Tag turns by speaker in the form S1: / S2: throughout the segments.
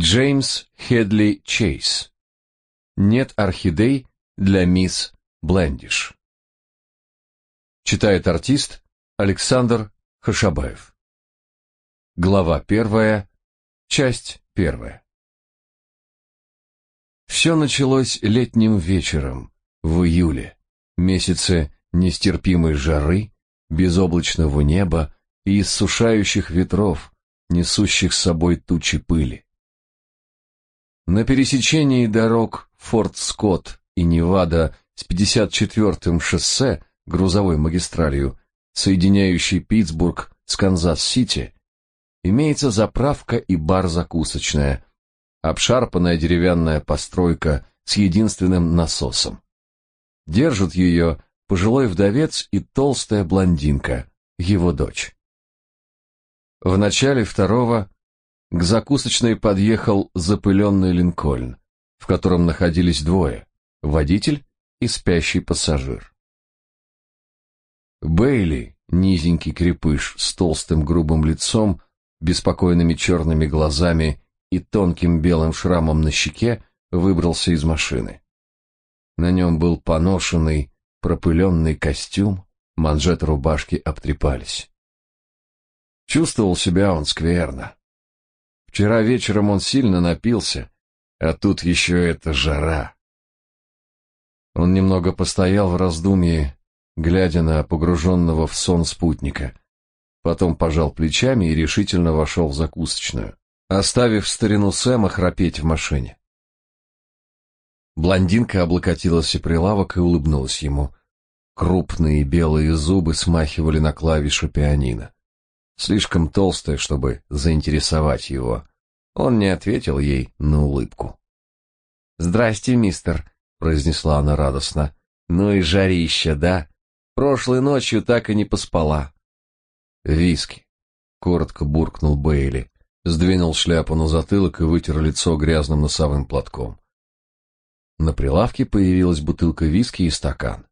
S1: Джеймс Хедли Чейз. Нет орхидей для мисс Блендиш. Читает артист Александр Хашабаев. Глава первая, часть первая. Все началось летним вечером, в июле, месяце нестерпимой жары, безоблачного неба и иссушающих ветров, несущих с собой тучи пыли. На пересечении дорог Форт Скотт и Невада с 54-м шоссе, грузовой магистралью, соединяющей Питтсбург с Канзас-Сити, имеется заправка и бар-закусочная, обшарпанная деревянная постройка с единственным насосом. Держат ее пожилой вдовец и толстая блондинка, его дочь. В начале второго к закусочной подъехал запыленный Линкольн, в котором находились двое — водитель и спящий пассажир. Бейли, низенький крепыш с толстым грубым лицом, беспокойными черными глазами и тонким белым шрамом на щеке, выбрался из машины. На нем был поношенный, пропыленный костюм, манжеты рубашки обтрепались. Чувствовал себя он скверно. Вчера вечером он сильно напился, а тут еще эта жара. Он немного постоял в раздумье, глядя на погруженного в сон спутника. Потом пожал плечами и решительно вошел в закусочную, оставив старину Сэма храпеть в машине. Блондинка облокотилась о прилавок и улыбнулась ему. Крупные белые зубы смахивали на клавиши пианино слишком толстая, чтобы заинтересовать его. Он не ответил ей на улыбку. «Здрасте, мистер», — произнесла она радостно. «Ну и жарища, да? Прошлой ночью так и не поспала». «Виски», — коротко буркнул Бейли, сдвинул шляпу на затылок и вытер лицо грязным носовым платком. На прилавке появилась бутылка виски и стакан.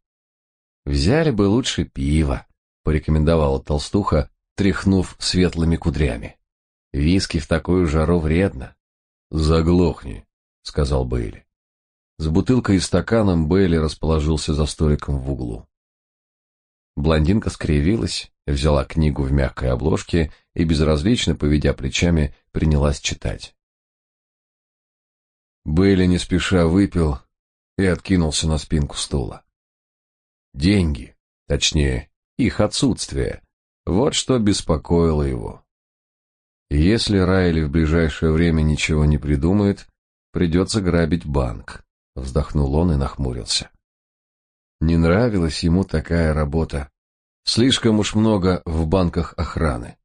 S1: «Взяли бы лучше пиво», — порекомендовала толстуха, тряхнув светлыми кудрями. Виски в такую жару вредно. Заглохни, сказал Бейли. С бутылкой и стаканом Бейли расположился за столиком в углу. Блондинка скривилась, взяла книгу в мягкой обложке и безразлично поведя плечами, принялась читать. Бейли не спеша выпил и откинулся на спинку стула. Деньги, точнее, их отсутствие, вот что беспокоило его. Если Райли в ближайшее время ничего не придумает, придется грабить банк, вздохнул он и нахмурился. Не нравилась ему такая работа. Слишком уж много в банках охраны.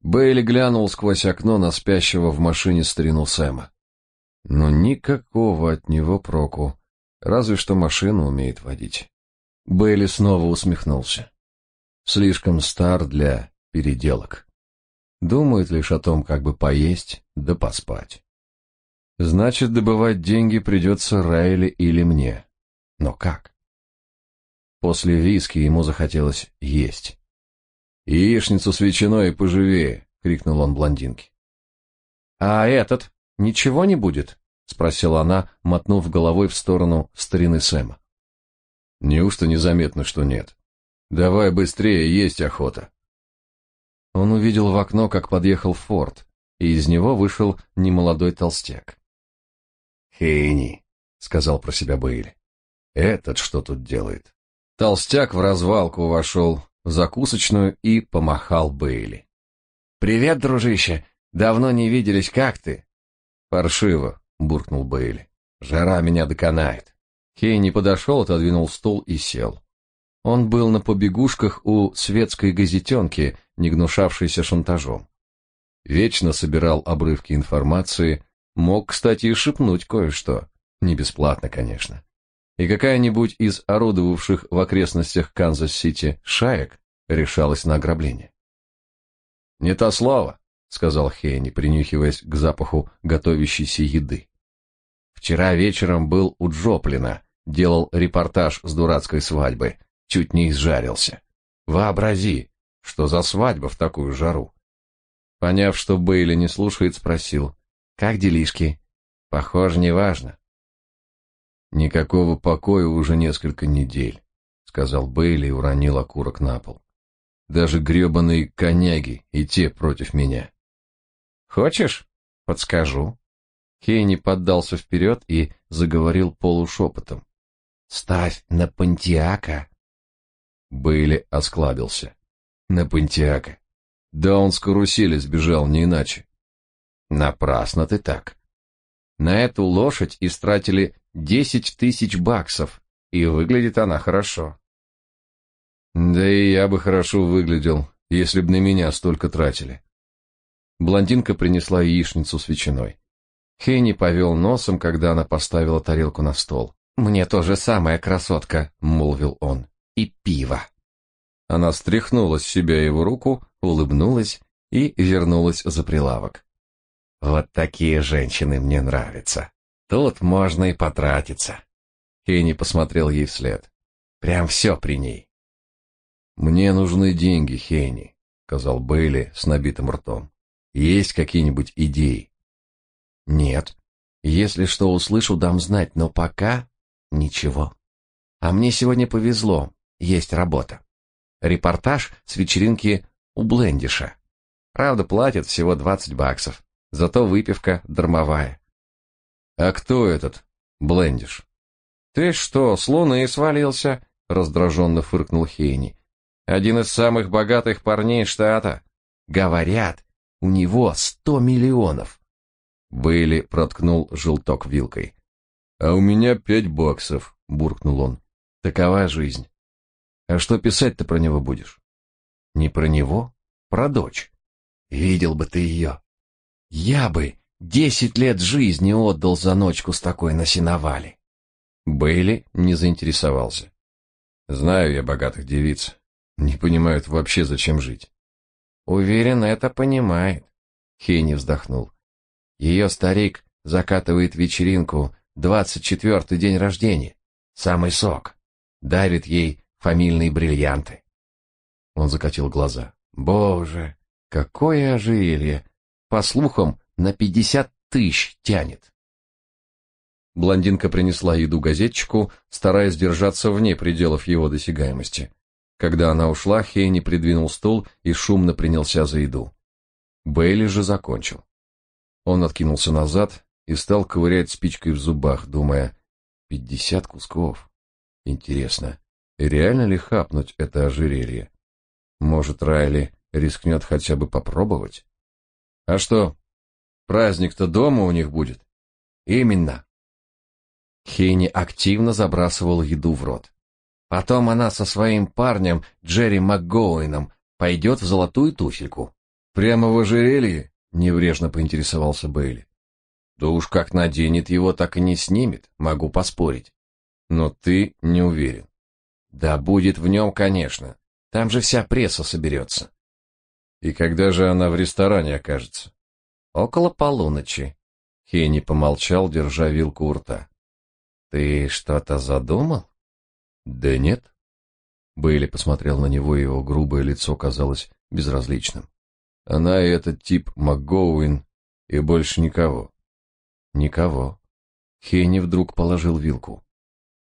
S1: Бейли глянул сквозь окно на спящего в машине старину Сэма. Но никакого от него проку, разве что машину умеет водить. Бейли снова усмехнулся слишком стар для переделок. Думает лишь о том, как бы поесть да поспать. Значит, добывать деньги придется Райли или мне. Но как? После виски ему захотелось есть. «Яичницу с ветчиной поживее!» — крикнул он блондинке. «А этот ничего не будет?» — спросила она, мотнув головой в сторону старины Сэма. «Неужто незаметно, что нет?» Давай быстрее, есть охота. Он увидел в окно, как подъехал Форд, и из него вышел немолодой толстяк. Хейни, сказал про себя Бейли. Этот что тут делает? Толстяк в развалку вошел в закусочную и помахал Бейли. Привет, дружище. Давно не виделись, как ты? Паршиво, буркнул Бейли. Жара меня доконает. Хейни подошел, отодвинул стул и сел. Он был на побегушках у светской газетенки, не гнушавшейся шантажом. Вечно собирал обрывки информации, мог, кстати, и шепнуть кое-что. Не бесплатно, конечно. И какая-нибудь из орудовавших в окрестностях Канзас-Сити шаек решалась на ограбление. «Не то слово», — сказал Хейни, принюхиваясь к запаху готовящейся еды. «Вчера вечером был у Джоплина, делал репортаж с дурацкой свадьбы чуть не изжарился. Вообрази, что за свадьба в такую жару. Поняв, что Бейли не слушает, спросил:
S2: Как делишки? Похоже, неважно.
S1: Никакого покоя уже несколько недель, сказал Бейли и уронил окурок на пол. Даже гребаные коняги и те против меня.
S2: Хочешь? Подскажу. Хейни поддался вперед и заговорил полушепотом. Ставь на Пантиака.
S1: Бейли осклабился. На Пантиака. Да он с карусели сбежал, не иначе.
S2: Напрасно ты так. На эту лошадь истратили десять тысяч баксов, и выглядит она хорошо.
S1: Да и я бы хорошо выглядел, если б на меня столько тратили.
S2: Блондинка принесла яичницу с ветчиной. Хейни повел носом, когда она поставила тарелку на стол. «Мне то же самое, красотка», — молвил он. «И пиво». Она стряхнула с себя его руку, улыбнулась и вернулась за прилавок. «Вот такие женщины мне нравятся. Тут можно и потратиться». Хейни посмотрел ей вслед. «Прям все при ней».
S1: «Мне нужны деньги, Хейни», — сказал Бейли с набитым ртом. «Есть какие-нибудь идеи?»
S2: «Нет. Если что услышу, дам знать, но пока ничего. А мне сегодня повезло, есть работа. Репортаж с вечеринки у Блендиша. Правда, платят всего 20 баксов, зато выпивка дармовая.
S1: А кто этот Блендиш?
S2: Ты что, с луны свалился? раздраженно фыркнул Хейни. Один из самых богатых парней штата. Говорят, у него сто миллионов.
S1: Бейли проткнул желток вилкой. А у меня пять баксов, буркнул он. Такова жизнь. А что писать-то про него будешь?
S2: Не про него, про дочь. Видел бы ты ее. Я бы десять лет жизни отдал за ночку с такой на сеновале.
S1: Бейли не заинтересовался. Знаю я богатых девиц. Не понимают вообще, зачем жить.
S2: Уверен, это понимает. Хейни вздохнул. Ее старик закатывает вечеринку двадцать четвертый день рождения. Самый сок. Дарит ей фамильные бриллианты. Он закатил глаза. Боже, какое ожерелье! По слухам, на пятьдесят тысяч тянет. Блондинка принесла еду газетчику, стараясь держаться вне пределов его досягаемости. Когда она ушла, Хейни придвинул стул и шумно принялся за еду. Бейли же закончил. Он откинулся назад и стал ковырять спичкой в зубах, думая, пятьдесят кусков. Интересно, реально ли хапнуть это ожерелье? Может, Райли рискнет хотя бы попробовать? А что, праздник-то дома у них будет? Именно. Хейни активно забрасывал еду в рот. Потом она со своим парнем Джерри МакГоуином пойдет в золотую туфельку.
S1: Прямо в ожерелье? Неврежно поинтересовался Бейли.
S2: Да уж как наденет его, так и не снимет, могу поспорить.
S1: Но ты не уверен.
S2: Да будет в нем, конечно. Там же вся пресса соберется.
S1: И когда же она в ресторане окажется?
S2: Около полуночи. Хенни помолчал, держа вилку у рта. Ты что-то задумал?
S1: Да нет. Бейли посмотрел на него, и его грубое лицо казалось безразличным. Она и этот тип МакГоуин, и больше никого.
S2: Никого. Хенни вдруг положил вилку.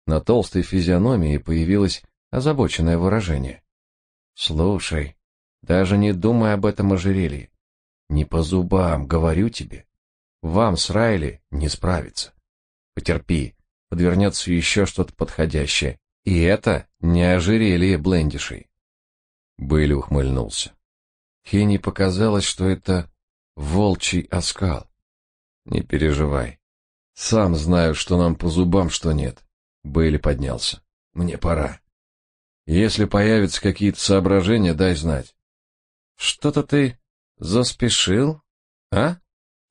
S2: На толстой физиономии появилось озабоченное выражение. Слушай, даже не думай об этом ожерелье. Не по зубам, говорю тебе. Вам с Райли не справиться. Потерпи, подвернется еще что-то подходящее. И это не ожерелье блендишей.
S1: Бейли ухмыльнулся.
S2: Хенни показалось, что это волчий оскал.
S1: Не переживай. Сам знаю, что нам по зубам, что нет. Бейли поднялся. Мне пора. Если появятся какие-то соображения, дай знать.
S2: Что-то ты заспешил, а?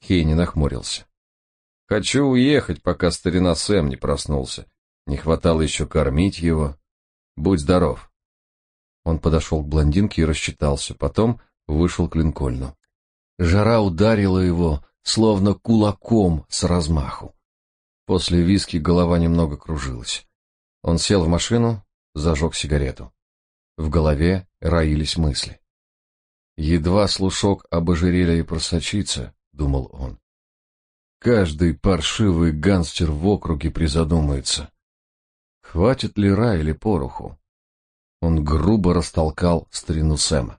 S2: Хейни нахмурился.
S1: Хочу уехать, пока старина Сэм не проснулся. Не хватало еще кормить его. Будь здоров.
S2: Он подошел к блондинке и рассчитался, потом вышел к Линкольну. Жара ударила его, словно кулаком с размаху. После виски голова немного кружилась. Он сел в машину, зажег сигарету. В голове роились мысли. Едва слушок об ожерелье просочится, думал он.
S1: Каждый паршивый гангстер в округе призадумается. Хватит ли рая или пороху? Он грубо растолкал старину Сэма.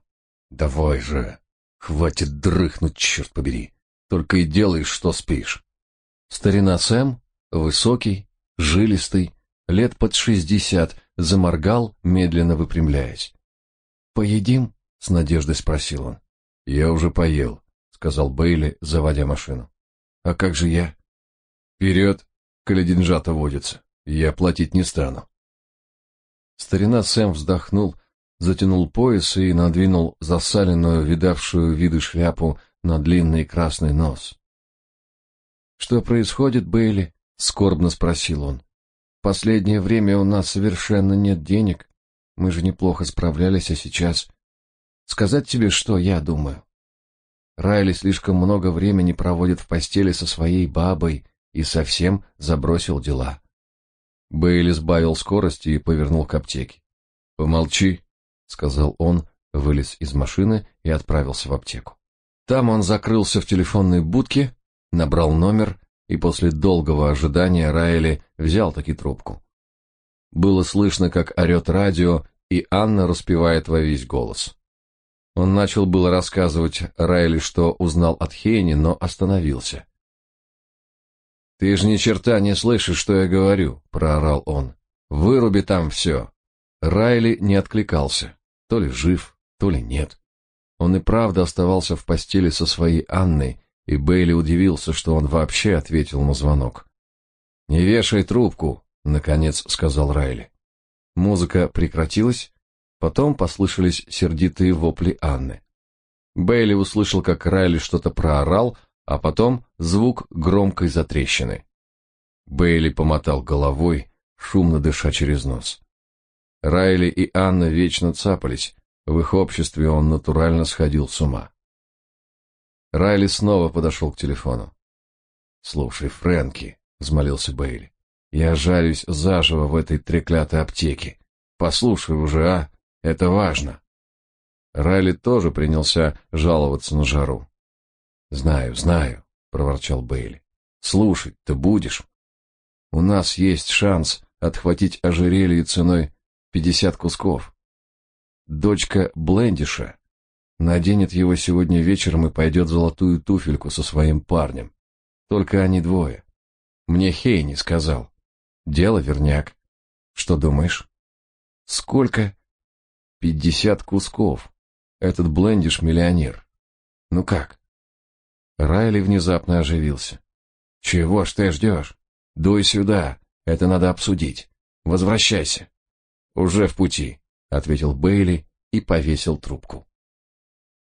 S1: «Давай же! Хватит дрыхнуть, черт побери! Только и делаешь, что спишь!» Старина Сэм, высокий, жилистый, лет под шестьдесят, заморгал, медленно выпрямляясь. «Поедим?» — с надеждой спросил он. «Я уже поел», — сказал Бейли, заводя машину. «А как же я?» «Вперед, коли водится. Я платить не стану». Старина Сэм вздохнул, затянул пояс и надвинул засаленную, видавшую виды шляпу на длинный красный нос. «Что происходит, Бейли?» — скорбно спросил он. «Последнее время у нас совершенно нет денег. Мы же неплохо справлялись, а сейчас...» «Сказать тебе, что я думаю?» Райли слишком много времени проводит в постели со своей бабой и совсем забросил дела. Бейли сбавил скорость и повернул к аптеке. «Помолчи», — сказал он, вылез из машины и отправился в аптеку. Там он закрылся в телефонной будке, набрал номер, и после долгого ожидания Райли взял таки трубку. Было слышно, как орет радио, и Анна распевает во весь голос. Он начал было рассказывать Райли, что узнал от Хейни, но остановился. «Ты же ни черта не слышишь, что я говорю», — проорал он. «Выруби там все». Райли не откликался, то ли жив, то ли нет. Он и правда оставался в постели со своей Анной, и Бейли удивился, что он вообще ответил на звонок. «Не вешай трубку», — наконец сказал Райли. Музыка прекратилась, потом послышались сердитые вопли Анны. Бейли услышал, как Райли что-то проорал, а потом звук громкой затрещины. Бейли помотал головой, шумно дыша через нос. Райли и Анна вечно цапались, в их обществе он натурально сходил с ума. Райли снова подошел к телефону. «Слушай, Фрэнки», — взмолился Бейли, — «я жарюсь заживо в этой треклятой аптеке. Послушай уже, а? Это важно». Райли тоже принялся жаловаться на жару. «Знаю, знаю», — проворчал Бейли. «Слушать ты будешь? У нас есть шанс отхватить ожерелье ценой пятьдесят кусков. Дочка Блендиша Наденет его сегодня вечером и пойдет золотую туфельку со своим парнем. Только они двое. Мне Хейни сказал. Дело верняк. Что думаешь? Сколько? Пятьдесят кусков. Этот блендиш миллионер. Ну как? Райли внезапно оживился. Чего ж ты ждешь? Дуй сюда. Это надо обсудить. Возвращайся. Уже в пути, ответил Бейли и повесил трубку.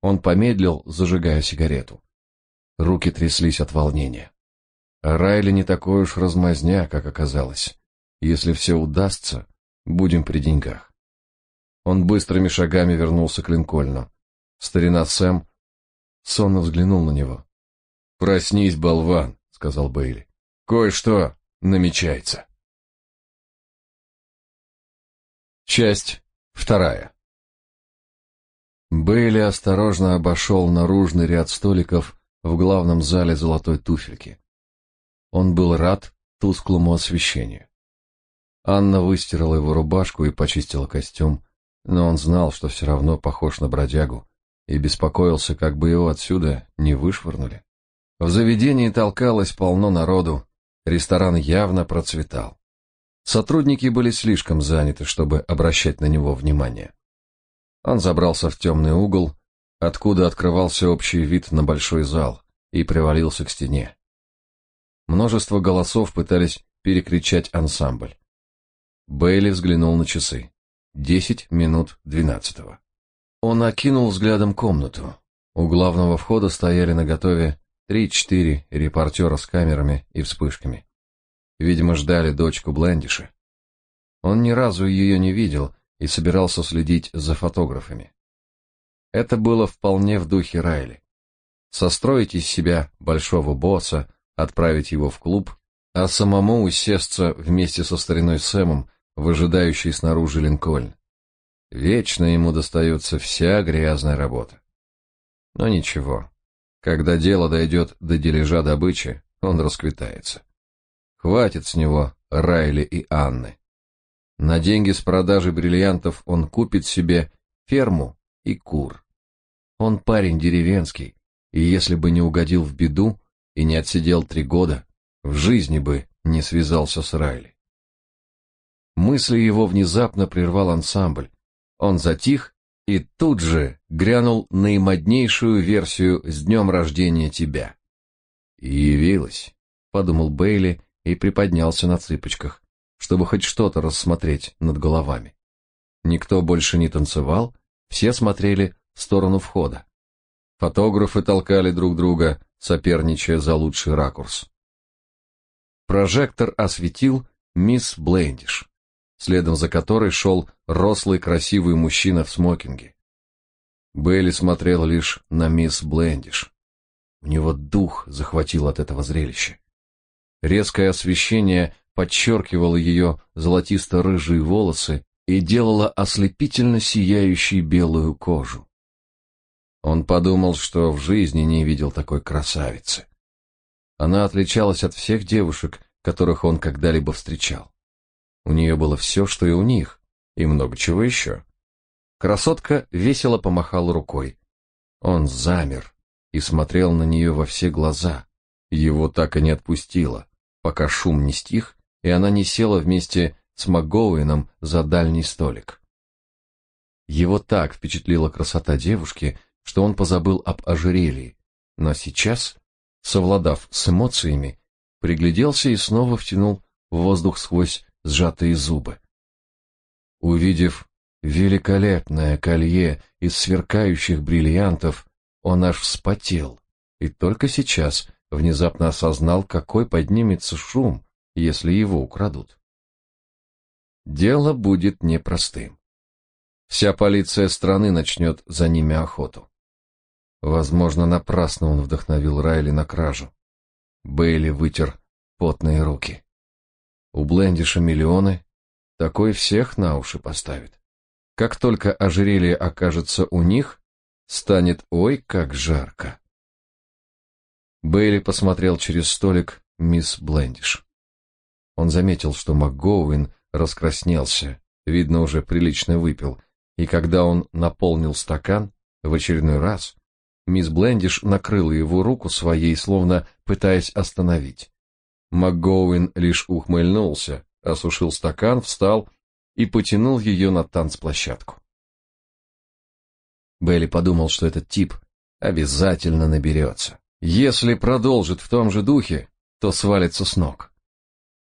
S1: Он помедлил, зажигая сигарету. Руки тряслись от волнения. Райли не такой уж размазня, как оказалось. Если все удастся, будем при деньгах. Он быстрыми шагами вернулся к Линкольну. Старина Сэм сонно взглянул на него. «Проснись, болван», — сказал Бейли. «Кое-что намечается». Часть вторая. Бейли осторожно обошел наружный ряд столиков в главном зале золотой туфельки. Он был рад тусклому освещению. Анна выстирала его рубашку и почистила костюм, но он знал, что все равно похож на бродягу, и беспокоился, как бы его отсюда не вышвырнули. В заведении толкалось полно народу, ресторан явно процветал. Сотрудники были слишком заняты, чтобы обращать на него внимание. Он забрался в темный угол, откуда открывался общий вид на большой зал, и привалился к стене. Множество голосов пытались перекричать ансамбль. Бейли взглянул на часы. Десять минут двенадцатого. Он окинул взглядом комнату. У главного входа стояли наготове три-четыре репортера с камерами и вспышками. Видимо, ждали дочку Блендиша. Он ни разу ее не видел и собирался следить за фотографами. Это было вполне в духе Райли. Состроить из себя большого босса, отправить его в клуб, а самому усесться вместе со стариной Сэмом в ожидающий снаружи Линкольн. Вечно ему достается вся грязная работа. Но ничего, когда дело дойдет до дележа добычи, он расквитается. Хватит с него Райли и Анны. На деньги с продажи бриллиантов он купит себе ферму и кур. Он парень деревенский, и если бы не угодил в беду и не отсидел три года, в жизни бы не связался с Райли. Мысли его внезапно прервал ансамбль. Он затих и тут же грянул наимоднейшую версию «С днем рождения тебя». Явилась, подумал Бейли и приподнялся на цыпочках, чтобы хоть что-то рассмотреть над головами. Никто больше не танцевал, все смотрели в сторону входа. Фотографы толкали друг друга, соперничая за лучший ракурс. Прожектор осветил мисс Блендиш, следом за которой шел рослый красивый мужчина в смокинге. Бейли смотрел лишь на мисс Блендиш. У него дух захватил от этого зрелища. Резкое освещение подчеркивало ее золотисто-рыжие волосы и делало ослепительно сияющей белую кожу. Он подумал, что в жизни не видел такой красавицы. Она отличалась от всех девушек, которых он когда-либо встречал. У нее было все, что и у них, и много чего еще. Красотка весело помахала рукой. Он замер и смотрел на нее во все глаза. Его так и не отпустило, пока шум не стих, и она не села вместе с МакГоуином за дальний столик. Его так впечатлила красота девушки, что он позабыл об ожерелье, но сейчас, совладав с эмоциями, пригляделся и снова втянул воздух сквозь сжатые зубы. Увидев великолепное колье из сверкающих бриллиантов, он аж вспотел и только сейчас внезапно осознал, какой поднимется шум, если его украдут. Дело будет непростым. Вся полиция страны начнет за ними охоту. Возможно, напрасно он вдохновил Райли на кражу. Бейли вытер потные руки. У Блендиша миллионы, такой всех на уши поставит. Как только ожерелье окажется у них, станет ой как жарко. Бейли посмотрел через столик мисс Блендиш. Он заметил, что МакГоуин раскраснелся, видно, уже прилично выпил, и когда он наполнил стакан в очередной раз, мисс Блендиш накрыла его руку своей, словно пытаясь остановить. МакГоуин лишь ухмыльнулся, осушил стакан, встал и потянул ее на танцплощадку. Белли подумал, что этот тип обязательно наберется. Если продолжит в том же духе, то свалится с ног.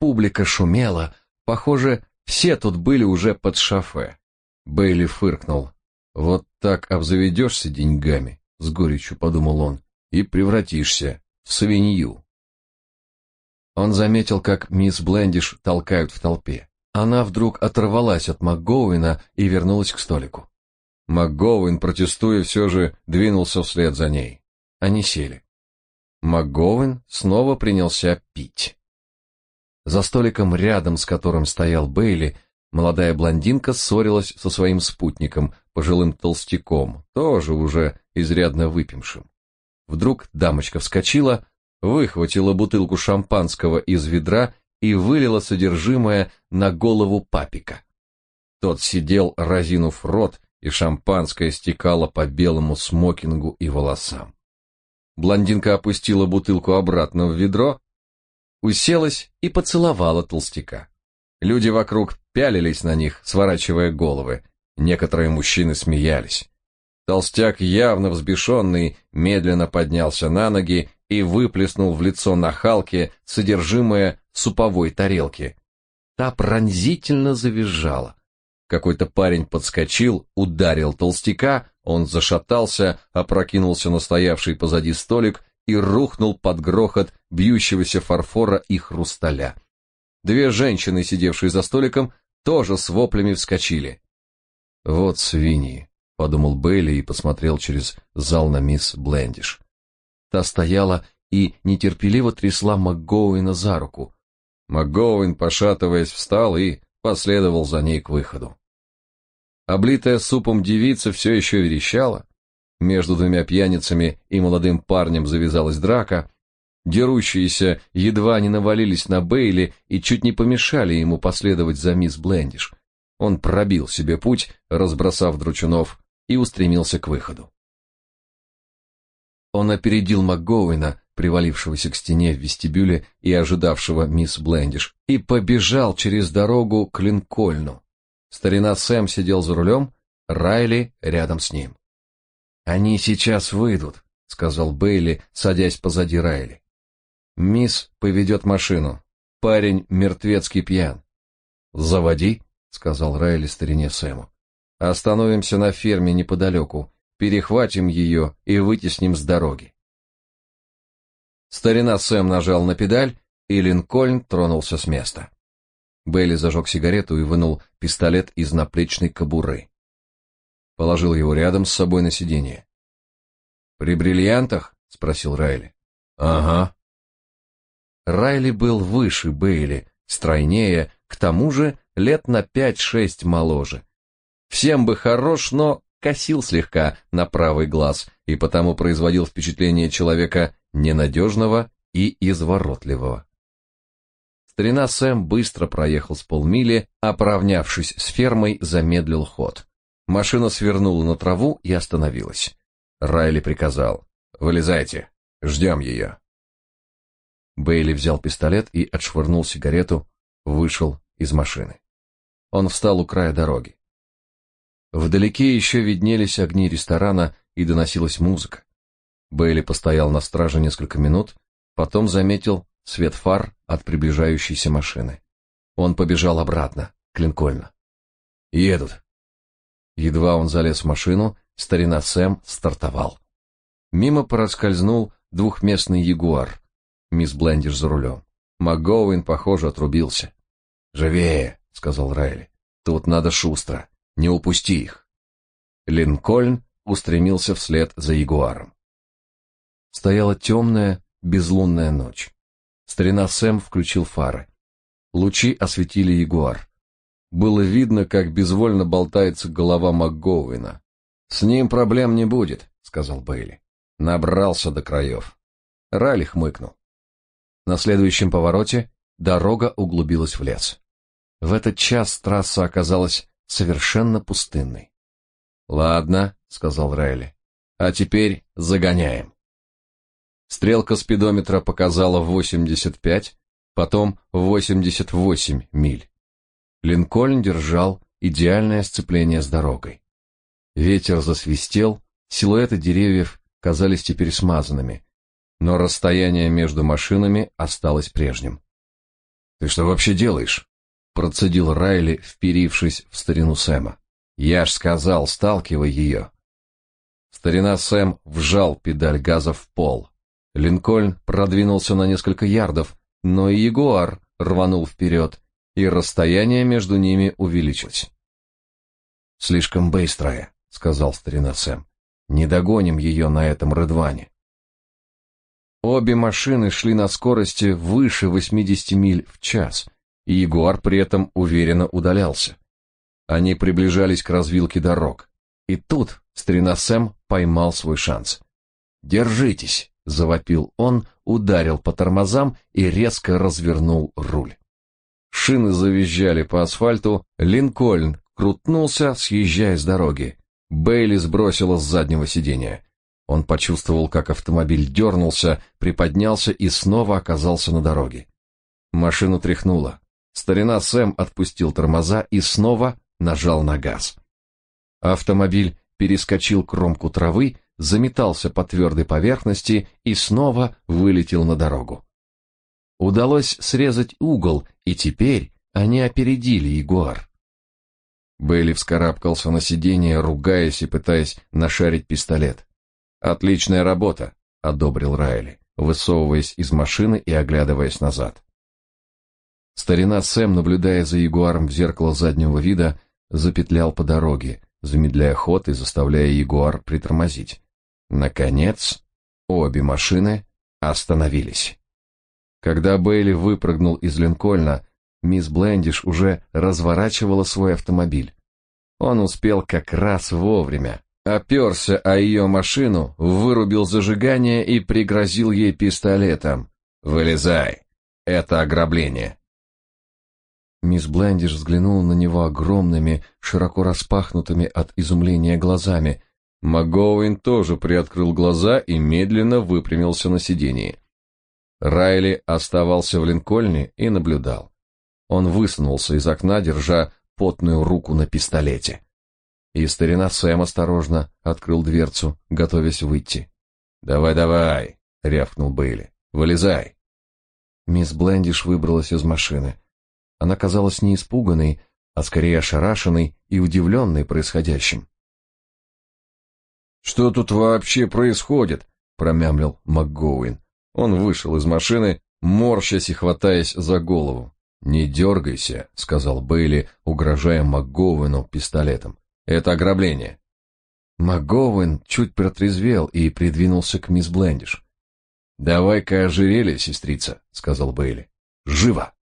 S1: Публика шумела, похоже, все тут были уже под шофе. Бейли фыркнул. Вот так обзаведешься деньгами, с горечью подумал он, и превратишься в свинью. Он заметил, как мисс Блендиш толкают в толпе. Она вдруг оторвалась от МакГоуина и вернулась к столику. МакГоуин, протестуя, все же двинулся вслед за ней. Они сели. МакГоуин снова принялся пить. За столиком рядом, с которым стоял Бейли, молодая блондинка ссорилась со своим спутником, пожилым толстяком, тоже уже изрядно выпившим. Вдруг дамочка вскочила, выхватила бутылку шампанского из ведра и вылила содержимое на голову папика. Тот сидел, разинув рот, и шампанское стекало по белому смокингу и волосам. Блондинка опустила бутылку обратно в ведро, уселась и поцеловала толстяка. Люди вокруг пялились на них, сворачивая головы. Некоторые мужчины смеялись. Толстяк, явно взбешенный, медленно поднялся на ноги и выплеснул в лицо нахалке содержимое суповой тарелки. Та пронзительно завизжала. Какой-то парень подскочил, ударил толстяка, он зашатался, опрокинулся на стоявший позади столик и рухнул под грохот бьющегося фарфора и хрусталя. Две женщины, сидевшие за столиком, тоже с воплями вскочили. «Вот свиньи», — подумал Бейли и посмотрел через зал на мисс Блендиш. Та стояла и нетерпеливо трясла МакГоуина за руку. МакГоуин, пошатываясь, встал и последовал за ней к выходу. Облитая супом девица все еще верещала, между двумя пьяницами и молодым парнем завязалась драка. Дерущиеся едва не навалились на Бейли и чуть не помешали ему последовать за мисс Блендиш. Он пробил себе путь, разбросав дручунов, и устремился к выходу. Он опередил МакГоуэна, привалившегося к стене в вестибюле и ожидавшего мисс Блендиш, и побежал через дорогу к Линкольну. Старина Сэм сидел за рулем, Райли рядом с ним. «Они сейчас выйдут», — сказал Бейли, садясь позади Райли. «Мисс поведет машину. Парень мертвецкий пьян». «Заводи», — сказал Райли старине Сэму. «Остановимся на ферме неподалеку, перехватим ее и вытесним с дороги». Старина Сэм нажал на педаль, и Линкольн тронулся с места. Бейли зажег сигарету и вынул пистолет из наплечной кобуры. Положил его рядом с собой на сиденье. «При бриллиантах?» — спросил Райли. «Ага». Райли был выше Бейли, стройнее, к тому же лет на пять-шесть моложе. Всем бы хорош, но косил слегка на правый глаз и потому производил впечатление человека ненадежного и изворотливого. Старина Сэм быстро проехал с полмили, поравнявшись с фермой, замедлил ход. Машина свернула на траву и остановилась. Райли приказал. «Вылезайте. Ждем ее». Бейли взял пистолет и отшвырнул сигарету, вышел из машины. Он встал у края дороги. Вдалеке еще виднелись огни ресторана и доносилась музыка. Бейли постоял на страже несколько минут, потом заметил свет фар от приближающейся машины. Он побежал обратно, к Линкольну. «Едут», Едва он залез в машину, старина Сэм стартовал. Мимо проскользнул двухместный ягуар. Мисс Блендиш за рулем. МакГоуин, похоже, отрубился. «Живее», — сказал Райли. «Тут надо шустро. Не упусти их». Линкольн устремился вслед за ягуаром. Стояла темная, безлунная ночь. Старина Сэм включил фары. Лучи осветили ягуар. Было видно, как безвольно болтается голова МакГоуэна. «С ним проблем не будет», — сказал Бейли. Набрался до краев. Райли хмыкнул. На следующем повороте дорога углубилась в лес. В этот час трасса оказалась совершенно пустынной. «Ладно», — сказал Райли, — «а теперь загоняем». Стрелка спидометра показала 85, потом 88 миль. Линкольн держал идеальное сцепление с дорогой. Ветер засвистел, силуэты деревьев казались теперь смазанными, но расстояние между машинами осталось прежним. «Ты что вообще делаешь?» — процедил Райли, вперившись в старину Сэма. «Я ж сказал, сталкивай ее». Старина Сэм вжал педаль газа в пол. Линкольн продвинулся на несколько ярдов, но и Ягуар рванул вперед, и расстояние между ними увеличилось. «Слишком быстрая», — сказал старина Сэм. «Не догоним ее на этом рыдване». Обе машины шли на скорости выше 80 миль в час, и Ягуар при этом уверенно удалялся. Они приближались к развилке дорог. И тут старина Сэм поймал свой шанс. «Держитесь!» — завопил он, ударил по тормозам и резко развернул руль. Шины завизжали по асфальту, Линкольн крутнулся, съезжая с дороги. Бейли сбросила с заднего сиденья. Он почувствовал, как автомобиль дернулся, приподнялся и снова оказался на дороге. Машину тряхнуло. Старина Сэм отпустил тормоза и снова нажал на газ. Автомобиль перескочил кромку травы, заметался по твердой поверхности и снова вылетел на дорогу. Удалось срезать угол, и теперь они опередили Ягуар. Бейли вскарабкался на сиденье, ругаясь и пытаясь нашарить пистолет. «Отличная работа», — одобрил Райли, высовываясь из машины и оглядываясь назад. Старина Сэм, наблюдая за Ягуаром в зеркало заднего вида, запетлял по дороге, замедляя ход и заставляя Ягуар притормозить. Наконец, обе машины остановились. Когда Бейли выпрыгнул из Линкольна, мисс Блендиш уже разворачивала свой автомобиль. Он успел как раз вовремя. Оперся о ее машину, вырубил зажигание и пригрозил ей пистолетом. Вылезай. Это ограбление.
S2: Мисс Блендиш взглянула на него огромными, широко распахнутыми от изумления глазами.
S1: МакГоуин тоже приоткрыл глаза и медленно выпрямился на сиденье. Райли оставался в Линкольне и наблюдал. Он высунулся из окна, держа потную руку на пистолете. И старина Сэм осторожно открыл дверцу, готовясь выйти. «Давай, давай!» — рявкнул Бейли. «Вылезай!»
S2: Мисс Блендиш выбралась из машины. Она казалась не испуганной, а скорее ошарашенной и удивленной происходящим.
S1: «Что тут вообще происходит?» — промямлил МакГоуин. Он вышел из машины, морщась и хватаясь за голову. «Не дергайся», — сказал Бейли, угрожая МакГоуину пистолетом. «Это ограбление».
S2: МакГоуин чуть протрезвел и придвинулся к мисс Блендиш.
S1: «Давай-ка ожерелье, сестрица», — сказал Бейли. «Живо!»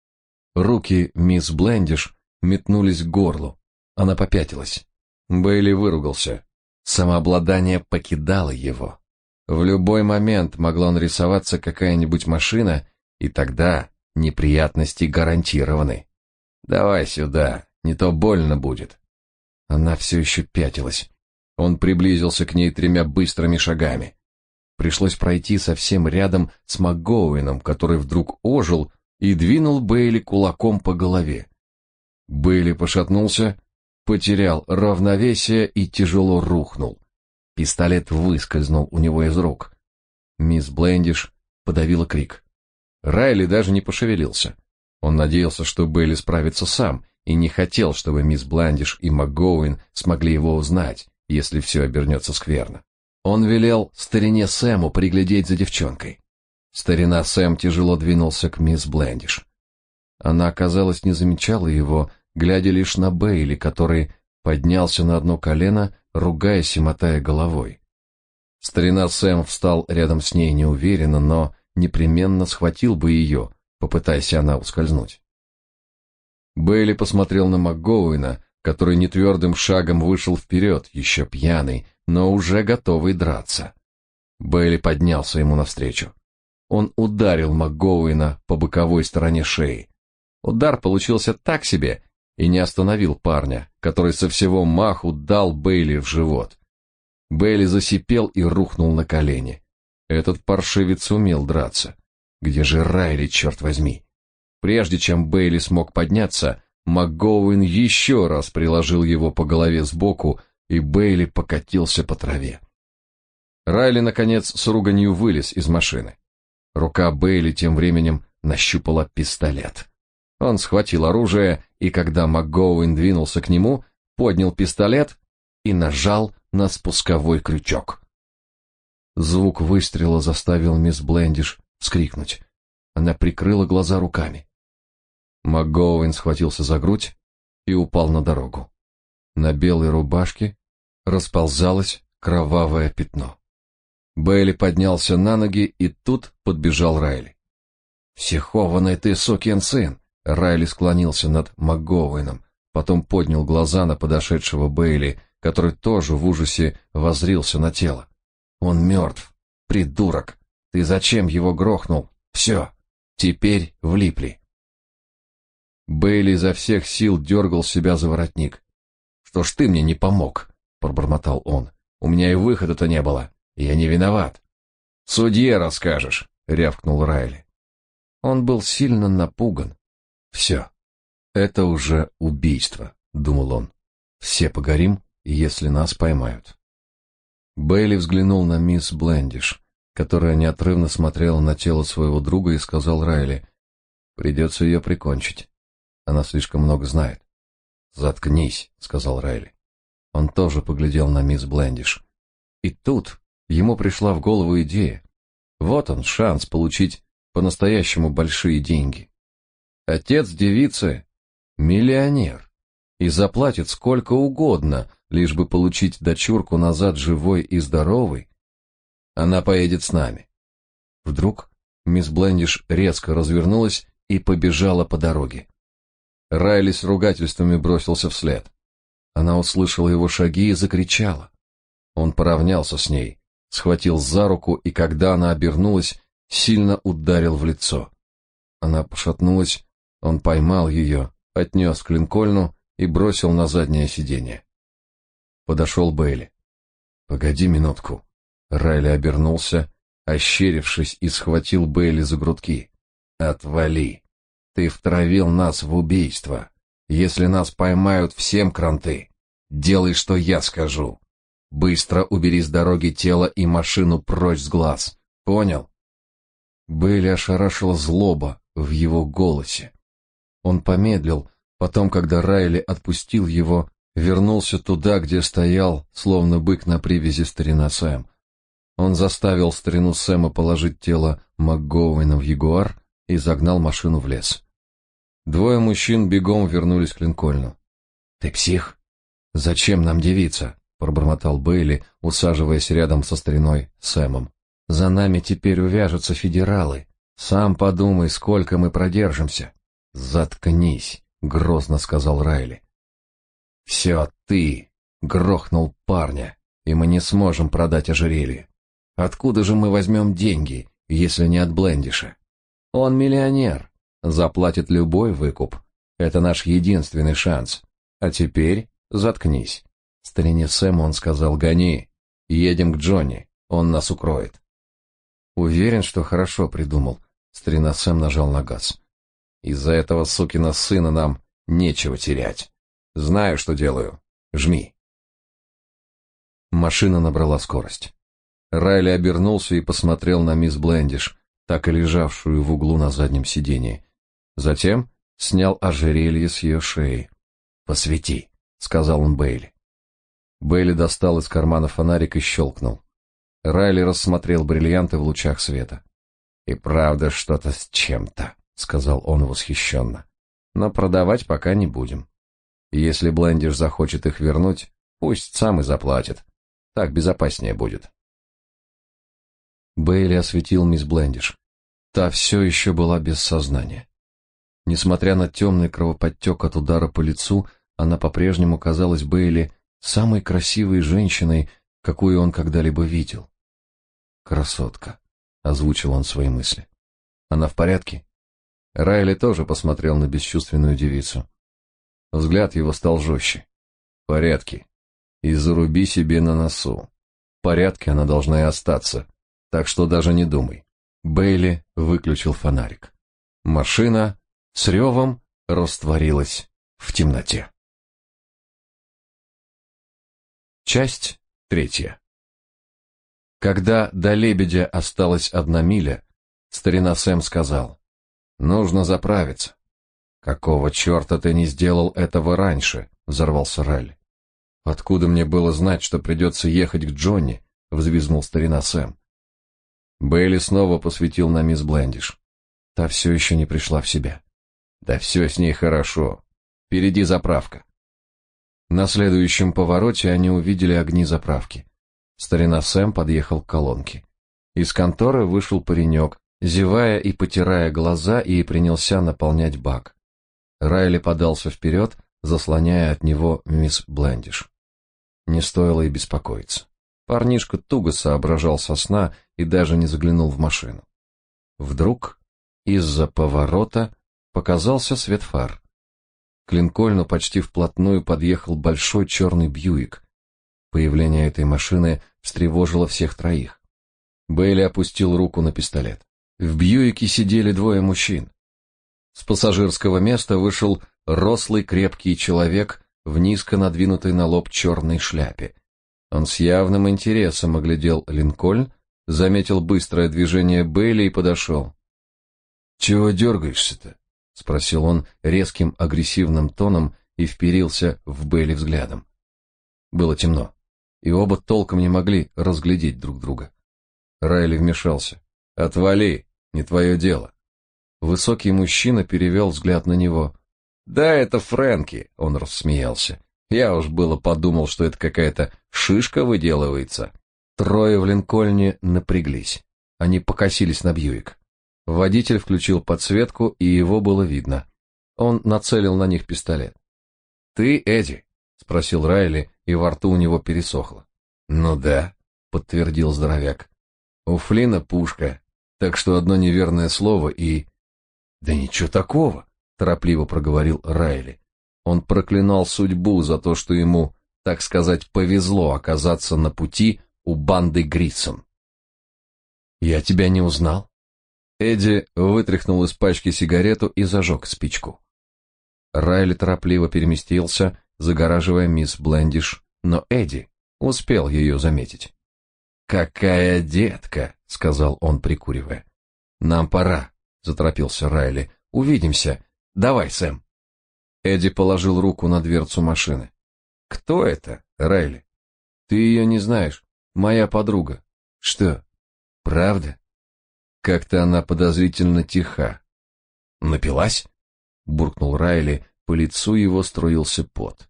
S2: Руки мисс Блендиш метнулись к горлу. Она попятилась.
S1: Бейли выругался.
S2: Самообладание покидало его. В любой момент могла нарисоваться какая-нибудь машина, и тогда неприятности гарантированы. «Давай сюда, не то больно будет». Она все еще пятилась. Он приблизился к ней тремя быстрыми шагами. Пришлось пройти совсем рядом с МакГоуином, который вдруг ожил и двинул Бейли кулаком по голове. Бейли пошатнулся, потерял равновесие и тяжело рухнул. Пистолет выскользнул у него из рук. Мисс Блендиш подавила крик. Райли даже не пошевелился. Он надеялся, что Бейли справится сам, и не хотел, чтобы мисс Блендиш и МакГоуин смогли его узнать, если все обернется скверно. Он велел старине Сэму приглядеть за девчонкой. Старина Сэм тяжело двинулся к мисс Блендиш. Она, казалось, не замечала его, глядя лишь на Бейли, который поднялся на одно колено, ругаясь и мотая головой. Старина Сэм встал рядом с ней неуверенно, но непременно схватил бы ее, попытаясь она ускользнуть. Бейли посмотрел на МакГоуина, который нетвердым шагом вышел вперед, еще пьяный, но уже готовый драться. Бейли поднялся ему навстречу. Он ударил МакГоуина по боковой стороне шеи. Удар получился так себе и не остановил парня, который со всего маху дал Бейли в живот. Бейли засипел и рухнул на колени. Этот паршивец умел драться. Где же Райли, черт возьми? Прежде чем Бейли смог подняться, МакГоуин еще раз приложил его по голове сбоку и Бейли покатился по траве. Райли, наконец, с руганью вылез из машины. Рука Бейли тем временем нащупала пистолет. Он схватил оружие, и когда МакГоуин двинулся к нему, поднял пистолет и нажал на спусковой крючок. Звук выстрела заставил мисс Блендиш вскрикнуть. Она прикрыла глаза руками. МакГоуин схватился за грудь и упал на дорогу. На белой рубашке расползалось кровавое пятно. Бейли поднялся на ноги, и тут подбежал Райли. «Психованный ты, сукин сын!» Райли склонился над МакГоуэном, потом поднял глаза на подошедшего Бейли, который тоже в ужасе возрился на тело. «Он мертв! Придурок! Ты зачем его грохнул? Все! Теперь влипли!» Бейли изо всех сил дергал себя за воротник. Что ж ты мне не помог? пробормотал он. У меня и выхода-то не было. Я не виноват. Судье расскажешь, рявкнул Райли. Он был сильно напуган. Все. Это уже убийство, думал он. Все погорим, если нас поймают. Бейли взглянул на мисс Блендиш, которая неотрывно смотрела на тело своего друга и сказал Райли: «Придется ее прикончить. Она слишком много знает. «Заткнись», — сказал Райли. Он тоже поглядел на мисс Блендиш. И тут ему пришла в голову идея. Вот он, шанс получить по-настоящему большие деньги. Отец девицы — миллионер и заплатит сколько угодно, лишь бы получить дочурку назад живой и здоровой. Она поедет с нами. Вдруг мисс Блендиш резко развернулась и побежала по дороге. Райли с ругательствами бросился вслед. Она услышала его шаги и закричала. Он поравнялся с ней, схватил за руку, и когда она обернулась,
S1: сильно ударил в лицо. Она пошатнулась, он поймал ее, отнес к Линкольну и бросил на заднее сиденье. Подошел Бейли. «Погоди минутку». Райли обернулся, ощерившись, и схватил Бейли за грудки. «Отвали! Ты втравил нас в убийство. Если нас поймают, всем кранты. Делай, что я скажу. Быстро убери с дороги тело и машину прочь с глаз. Понял?» Бейли ошарашила злоба в его голосе. Он помедлил, потом, когда Райли отпустил его, вернулся туда, где стоял, словно бык на привязи старина Сэм. Он заставил старину Сэма положить тело МакГоуэна в Ягуар и загнал машину в лес. Двое мужчин бегом вернулись к Линкольну. «Ты псих? Зачем нам девица?» — пробормотал Бейли, усаживаясь рядом со стариной Сэмом. «За нами теперь увяжутся федералы. Сам подумай, сколько мы продержимся». «Заткнись», — грозно сказал Райли. «Все ты!» — грохнул парня, и мы не сможем продать ожерелье. Откуда же мы возьмем деньги, если не от Блендиша? Он миллионер, заплатит любой выкуп. Это наш единственный шанс. А теперь заткнись. Старине Сэму он сказал, гони. Едем к Джонни, он нас укроет. Уверен, что хорошо придумал. Старина Сэм нажал на газ. Из-за этого сукина сына нам нечего терять. Знаю, что делаю. Жми. Машина набрала скорость. Райли обернулся и посмотрел на мисс Блендиш, так и лежавшую в углу на заднем сиденье. Затем снял ожерелье с ее шеи. «Посвети», — сказал он Бейли. Бейли достал из кармана фонарик и щелкнул. Райли рассмотрел бриллианты в лучах света. «И правда что-то с чем-то», — сказал он восхищенно. «Но продавать пока не будем». Если Блендиш захочет их вернуть, пусть сам и заплатит. Так безопаснее будет. Бейли осветил мисс Блендиш. Та все еще была без сознания. Несмотря на темный кровоподтек от удара по лицу, она по-прежнему казалась Бейли самой красивой женщиной, какую он когда-либо видел. «Красотка», — озвучил он свои мысли. «Она в порядке?» Райли тоже посмотрел на бесчувственную девицу. Взгляд его стал жестче. В порядке. И заруби себе на носу. В порядке она должна и остаться. Так что даже не думай. Бейли выключил фонарик. Машина с ревом растворилась в темноте. Часть третья. Когда до лебедя осталась одна миля, старина Сэм сказал, «Нужно заправиться. «Какого черта ты не сделал этого раньше?» — взорвался Ралли. «Откуда мне было знать, что придется ехать к Джонни?» — взвизгнул старина Сэм. Бейли снова посветил на мисс Блендиш. Та все еще не пришла в себя. «Да все с ней хорошо. Впереди заправка». На следующем повороте они увидели огни заправки. Старина Сэм подъехал к колонке. Из конторы вышел паренек, зевая и потирая глаза, и принялся наполнять бак. Райли подался вперед, заслоняя от него мисс Блендиш. Не стоило и беспокоиться. Парнишка туго соображал со сна и даже не заглянул в машину. Вдруг из-за поворота показался свет фар. К Линкольну почти вплотную подъехал большой черный Бьюик. Появление этой машины встревожило всех троих. Бейли опустил руку на пистолет. В Бьюике сидели двое мужчин. С пассажирского места вышел рослый крепкий человек в низко надвинутой на лоб черной шляпе. Он с явным интересом оглядел Линкольн, заметил быстрое движение Бейли и подошел. «Чего дергаешься-то?» — спросил он резким агрессивным тоном и вперился в Бейли взглядом. Было темно, и оба толком не могли разглядеть друг друга. Райли вмешался. «Отвали, не твое дело». Высокий мужчина перевел взгляд на него. «Да, это Фрэнки», — он рассмеялся. «Я уж было подумал, что это какая-то шишка выделывается». Трое в Линкольне напряглись. Они покосились на Бьюик. Водитель включил подсветку, и его было видно. Он нацелил на них пистолет. «Ты Эдди?» — спросил Райли, и во рту у него пересохло. «Ну да», — подтвердил здоровяк. «У Флина пушка, Так что одно неверное слово и... Да ничего такого, торопливо проговорил Райли. Он проклинал судьбу за то, что ему, так сказать, повезло оказаться на пути у банды Грисом. Я тебя не узнал. Эдди вытряхнул из пачки сигарету и зажег спичку. Райли торопливо переместился, загораживая мисс Блендиш, но Эдди успел ее заметить. «Какая детка!» — сказал он, прикуривая. «Нам пора», — заторопился Райли. «Увидимся. Давай, Сэм». Эдди положил руку на дверцу машины. «Кто это, Райли?» «Ты ее не знаешь. Моя подруга». «Что? Правда?» Как-то она подозрительно тиха. «Напилась?» — буркнул Райли, по лицу его струился пот.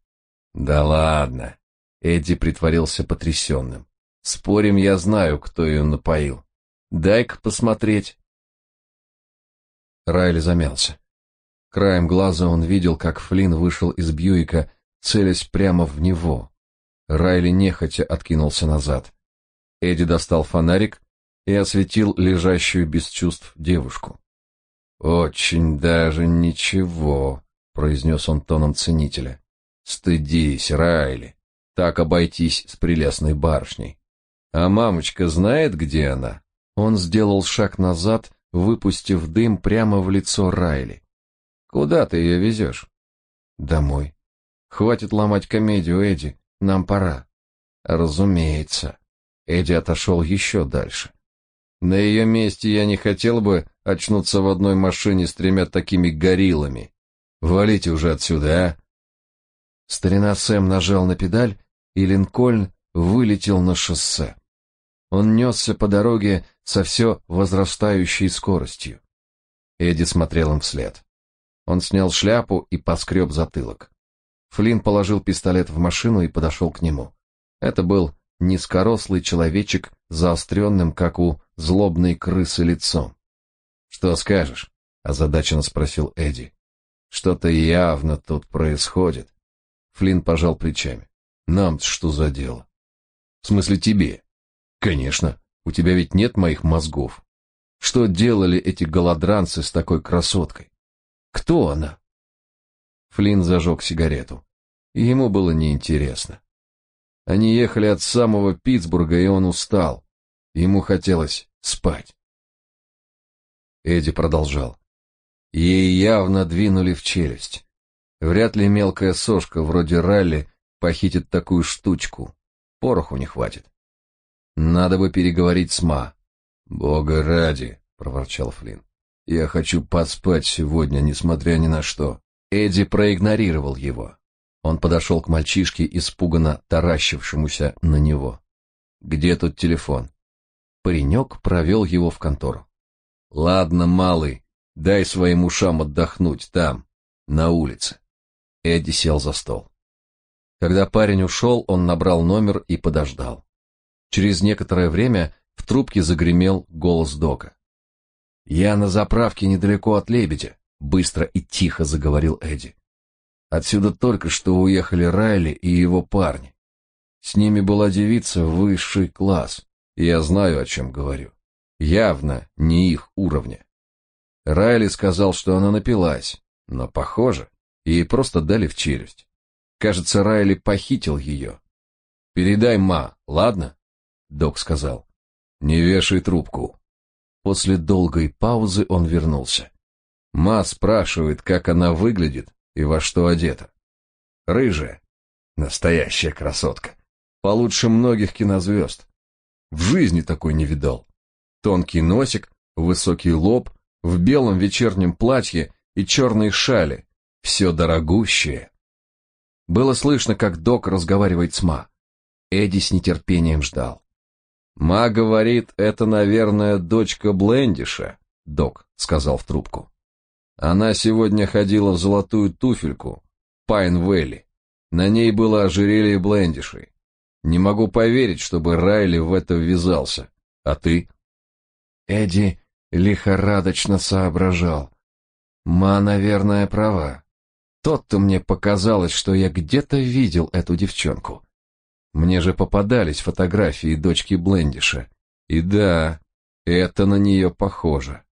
S1: «Да ладно!» — Эдди притворился потрясенным. Спорим, я знаю, кто ее напоил. Дай-ка посмотреть. Райли замялся. Краем глаза он видел, как Флинн вышел из Бьюика, целясь прямо в него. Райли нехотя откинулся назад. Эдди достал фонарик и осветил лежащую без чувств девушку. «Очень даже ничего», — произнес он тоном ценителя. «Стыдись, Райли, так обойтись с прелестной барышней. А мамочка знает, где она? Он сделал шаг назад, выпустив дым прямо в лицо Райли. Куда ты ее везешь? Домой. Хватит ломать комедию, Эдди, нам пора. Разумеется. Эдди отошел еще дальше. На ее месте я не хотел бы очнуться в одной машине с тремя такими гориллами. Валите уже отсюда, а? Старина Сэм нажал на педаль, и Линкольн вылетел на шоссе. Он несся по дороге со все возрастающей скоростью. Эдди смотрел им вслед. Он снял шляпу и поскреб затылок. Флинн положил пистолет в машину и подошел к нему. Это был низкорослый человечек заостренным, как у злобной крысы, лицом. «Что скажешь?» — озадаченно спросил Эдди. «Что-то явно тут происходит». Флинн пожал плечами. «Нам-то что за дело?» «В смысле тебе?» Конечно, у тебя ведь нет моих мозгов. Что делали эти голодранцы с такой красоткой? Кто она? Флинн зажег сигарету. Ему было неинтересно. Они ехали от самого Питтсбурга, и он устал. Ему хотелось спать. Эдди продолжал. Ей явно двинули в челюсть. Вряд ли мелкая сошка вроде Ралли похитит такую штучку. Пороху не хватит. Надо бы переговорить с Ма. Бога ради, проворчал Флинн. Я хочу поспать сегодня, несмотря ни на что. Эдди проигнорировал его. Он подошел к мальчишке, испуганно таращившемуся на него. Где тут телефон? Паренек провел его в контору. Ладно, малый, дай своим ушам отдохнуть там, на улице. Эдди сел за стол. Когда парень ушел, он набрал номер и подождал. Через некоторое время в трубке загремел голос Дока. «Я на заправке недалеко от Лебедя», — быстро и тихо заговорил Эдди. «Отсюда только что уехали Райли и его парни. С ними была девица высший класс, и я знаю, о чем говорю. Явно не их уровня. Райли сказал, что она напилась, но, похоже, ей просто дали в челюсть. Кажется, Райли похитил ее. Передай Ма, ладно?» Док сказал. «Не вешай трубку». После долгой паузы он вернулся. Ма спрашивает, как она выглядит и во что одета. Рыжая. Настоящая красотка. Получше многих кинозвезд. В жизни такой не видал. Тонкий носик, высокий лоб, в белом вечернем платье и черной шали. Все дорогущее. Было слышно, как док разговаривает с Ма. Эдди с нетерпением ждал. Ма говорит, это, наверное, дочка Блендиша, док сказал в трубку. Она сегодня ходила в золотую туфельку, Пайн-Вэлли. На ней было ожерелье Блендишей. Не могу поверить, чтобы Райли в это ввязался. А ты? Эдди лихорадочно соображал. Ма, наверное, права. Тот-то мне показалось, что я где-то видел эту девчонку. Мне же попадались фотографии дочки Блендиша. И да, Это на нее похоже.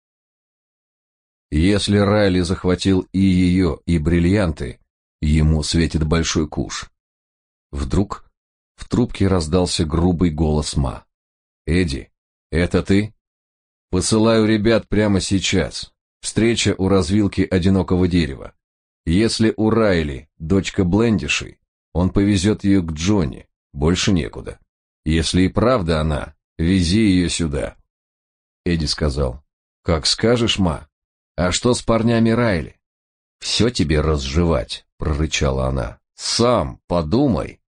S1: Если Райли захватил и ее, и бриллианты, ему светит большой куш. Вдруг в трубке раздался грубый голос Ма. «Эдди, это ты? Посылаю ребят прямо сейчас. Встреча у развилки одинокого дерева. Если у Райли дочка Блендиши, он повезет ее к Джонни, больше некуда. Если и правда она, вези ее сюда. Эдди сказал, как скажешь, ма. А что с парнями Райли? Все тебе разжевать, прорычала она. Сам подумай.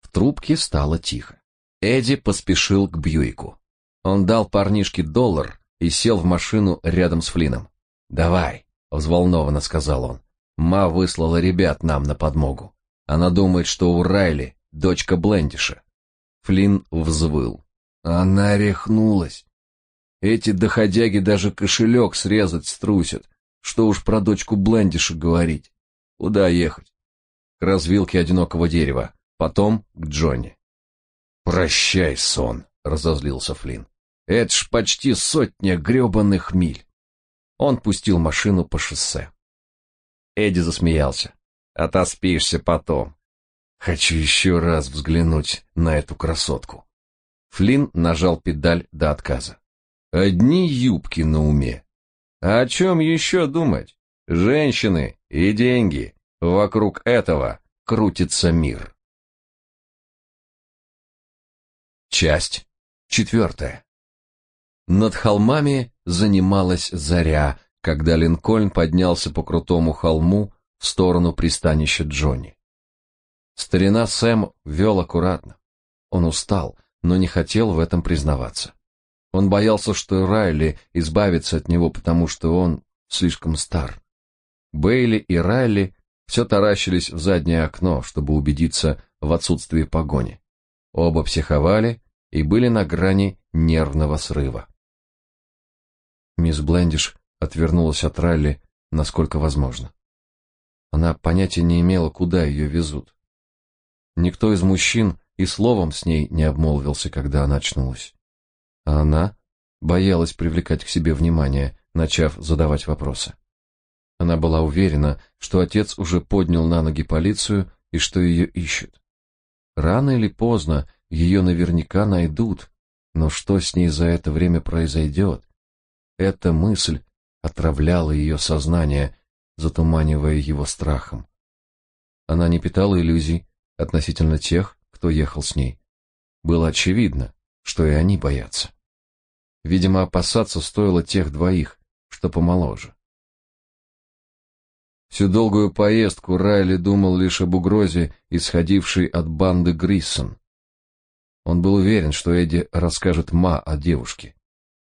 S1: В трубке стало тихо. Эдди поспешил к Бьюику. Он дал парнишке доллар и сел в машину рядом с Флином. «Давай», — взволнованно сказал он. «Ма выслала ребят нам на подмогу. Она думает, что у Райли дочка Блендиша». Флин взвыл. Она рехнулась. Эти доходяги даже кошелек срезать струсят. Что уж про дочку Блендиша говорить. Куда ехать? К развилке одинокого дерева, потом к Джонни. «Прощай, сон», — разозлился Флин. «Это ж почти сотня гребаных миль». Он пустил машину по шоссе. Эдди засмеялся. «Отоспишься потом. Хочу еще раз взглянуть на эту красотку». Флинн нажал педаль до отказа. «Одни юбки на уме. А о чем еще думать? Женщины и деньги. Вокруг этого крутится мир». Часть четвертая. Над холмами занималась заря, когда Линкольн поднялся по крутому холму в сторону пристанища Джонни. Старина Сэм вел аккуратно. Он устал, но не хотел в этом признаваться. Он боялся, что Райли избавится от него, потому что он слишком стар. Бейли и Райли все таращились в заднее окно, чтобы убедиться в отсутствии погони. Оба психовали и были на грани нервного срыва. Мисс Блендиш отвернулась от Ралли, насколько возможно. Она понятия не имела, куда ее везут. Никто из мужчин и словом с ней не обмолвился, когда она очнулась. А она боялась привлекать к себе внимание, начав задавать вопросы. Она была уверена, что отец уже поднял на ноги полицию и что ее ищут. Рано или поздно ее наверняка найдут, но что с ней за это время произойдет? Эта мысль отравляла ее сознание, затуманивая его страхом. Она не питала иллюзий относительно тех, кто ехал с ней. Было очевидно, что и они боятся. Видимо, опасаться стоило тех двоих, что помоложе. Всю долгую поездку Райли думал лишь об угрозе, исходившей от банды Гриссон. Он был уверен, что Эдди расскажет Ма о девушке.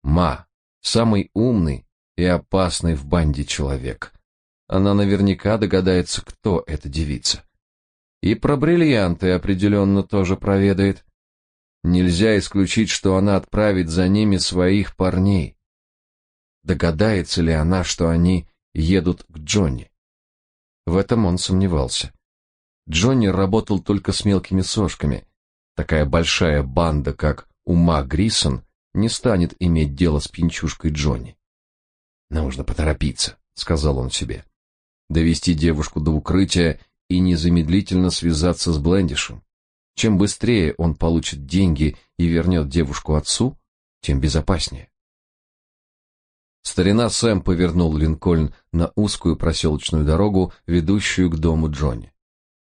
S1: Ма, самый умный и опасный в банде человек. Она наверняка догадается, кто эта девица. И про бриллианты определенно тоже проведает. Нельзя исключить, что она отправит за ними своих парней. Догадается ли она, что они едут к Джонни? В этом он сомневался. Джонни работал только с мелкими сошками. Такая большая банда, как Ума Грисон, не станет иметь дело с пьянчушкой Джонни. Нужно поторопиться, сказал он себе. Довести девушку до укрытия и незамедлительно связаться с Блендишем. Чем быстрее он получит деньги и вернет девушку отцу, тем безопаснее. Старина Сэм повернул Линкольн на узкую проселочную дорогу, ведущую к дому Джонни.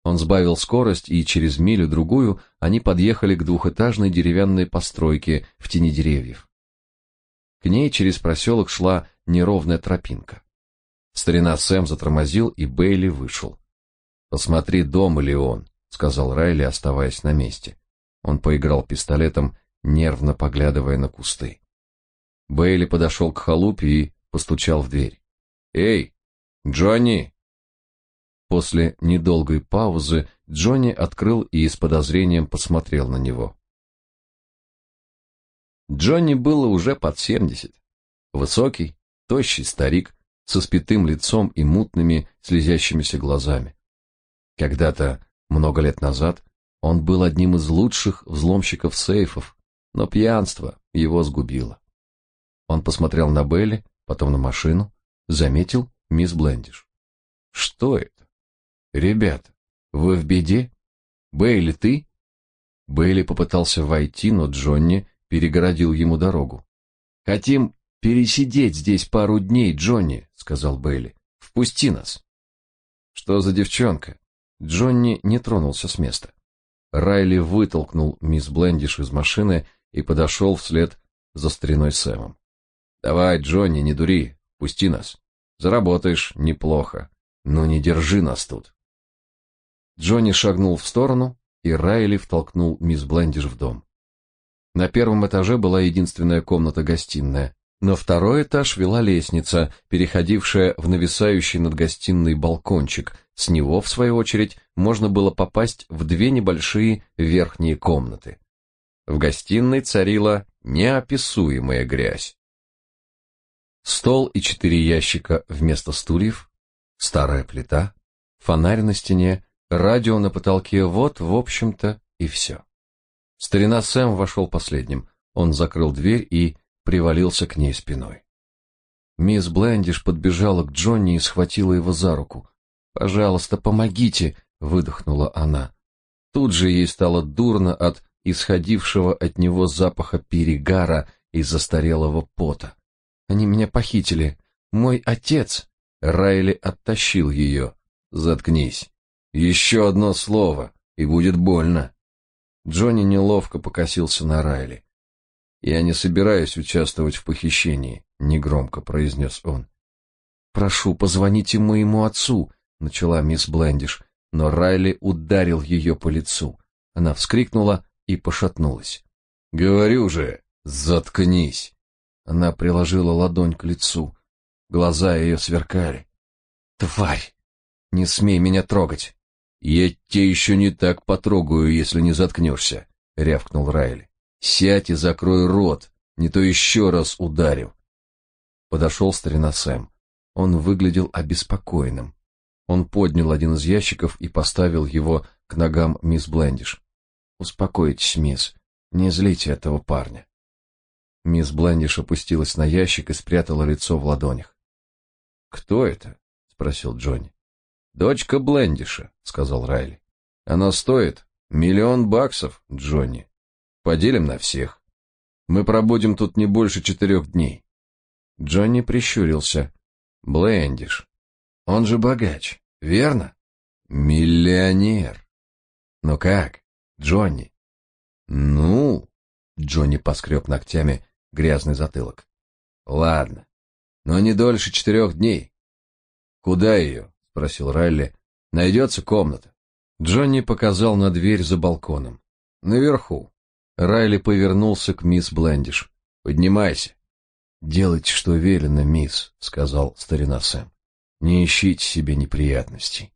S1: Он сбавил скорость, и через милю-другую они подъехали к двухэтажной деревянной постройке в тени деревьев. К ней через проселок шла неровная тропинка. Старина Сэм затормозил, и Бейли вышел. «Посмотри, дома ли он», — сказал Райли, оставаясь на месте. Он поиграл пистолетом, нервно поглядывая на кусты. Бейли подошел к халупе и постучал в дверь. «Эй, Джонни!» После недолгой паузы Джонни открыл и с подозрением посмотрел на него. Джонни было уже под семьдесят. Высокий, тощий старик со спитым лицом и мутными слезящимися глазами. Когда-то, много лет назад, он был одним из лучших взломщиков сейфов, но пьянство его сгубило. Он посмотрел на Белли, потом на машину, заметил мисс Блендиш. Что это? Ребята, вы в беде? Бейли, ты? Бейли попытался войти, но Джонни перегородил ему дорогу. Хотим пересидеть здесь пару дней, Джонни, сказал Бейли. Впусти нас. Что за девчонка? Джонни не тронулся с места. Райли вытолкнул мисс Блендиш из машины и подошел вслед за стариной Сэмом. Давай, Джонни, не дури, пусти нас. Заработаешь неплохо, но не держи нас тут. Джонни шагнул в сторону, и Райли втолкнул мисс Блендиш в дом. На первом этаже была единственная комната-гостиная. На второй этаж вела лестница, переходившая в нависающий над гостиной балкончик. С него, в свою очередь, можно было попасть в две небольшие верхние комнаты. В гостиной царила неописуемая грязь. Стол и четыре ящика вместо стульев, старая плита, фонарь на стене, радио на потолке, вот, в общем-то, и все. Старина Сэм вошел последним. Он закрыл дверь и привалился к ней спиной. Мисс Блендиш подбежала к Джонни и схватила его за руку. «Пожалуйста, помогите!» — выдохнула она. Тут же ей стало дурно от исходившего от него запаха перегара и застарелого пота. Они меня похитили. Мой отец. Райли оттащил ее. Заткнись. Еще одно слово, и будет больно. Джонни неловко покосился на Райли. Я не собираюсь участвовать в похищении, негромко произнес он. Прошу, позвоните моему отцу, начала мисс Блендиш, но Райли ударил ее по лицу. Она вскрикнула и пошатнулась. Говорю же, заткнись. Она приложила ладонь к лицу. Глаза ее сверкали. «Тварь! Не смей меня трогать!» «Я тебя еще не так потрогаю, если не заткнешься», — рявкнул Райли. «Сядь и закрой рот, не то еще раз ударю». Подошел старина Сэм. Он выглядел обеспокоенным. Он поднял один из ящиков и поставил его к ногам мисс Блендиш. «Успокойтесь, мисс, не злите этого парня. Мисс Блендиш опустилась на ящик и спрятала лицо в ладонях. «Кто это?» — спросил Джонни. «Дочка Блендиша», — сказал Райли. «Она стоит миллион баксов, Джонни. Поделим на всех. Мы пробудем тут не больше четырех дней». Джонни прищурился. «Блендиш. Он же богач, верно?» «Миллионер». «Ну как, Джонни?» «Ну...» — Джонни поскреб ногтями грязный затылок. Ладно, но не дольше четырех дней. Куда ее? Спросил Райли. Найдется комната. Джонни показал на дверь за балконом. Наверху. Райли повернулся к мисс Блендиш. Поднимайся. Делайте, что велено, мисс, сказал старина Сэм. Не ищите себе неприятностей.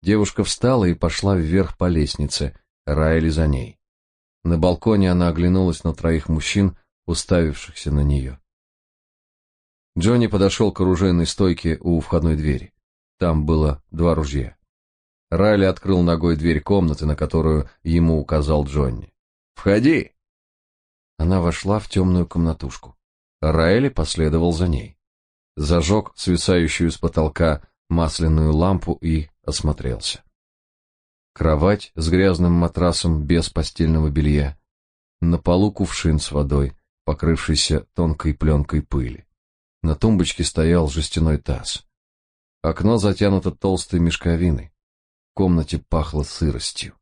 S1: Девушка встала и пошла вверх по лестнице, Райли за ней. На балконе она оглянулась на троих мужчин, уставившихся на нее. Джонни подошел к оружейной стойке у входной двери. Там было два ружья. Райли открыл ногой дверь комнаты, на которую ему указал Джонни. «Входи!» Она вошла в темную комнатушку. Райли последовал за ней. Зажег свисающую с потолка масляную лампу и осмотрелся. Кровать с грязным матрасом без постельного белья. На полу кувшин с водой, покрывшийся тонкой пленкой пыли. На тумбочке стоял жестяной таз. Окно затянуто толстой мешковиной. В комнате пахло сыростью.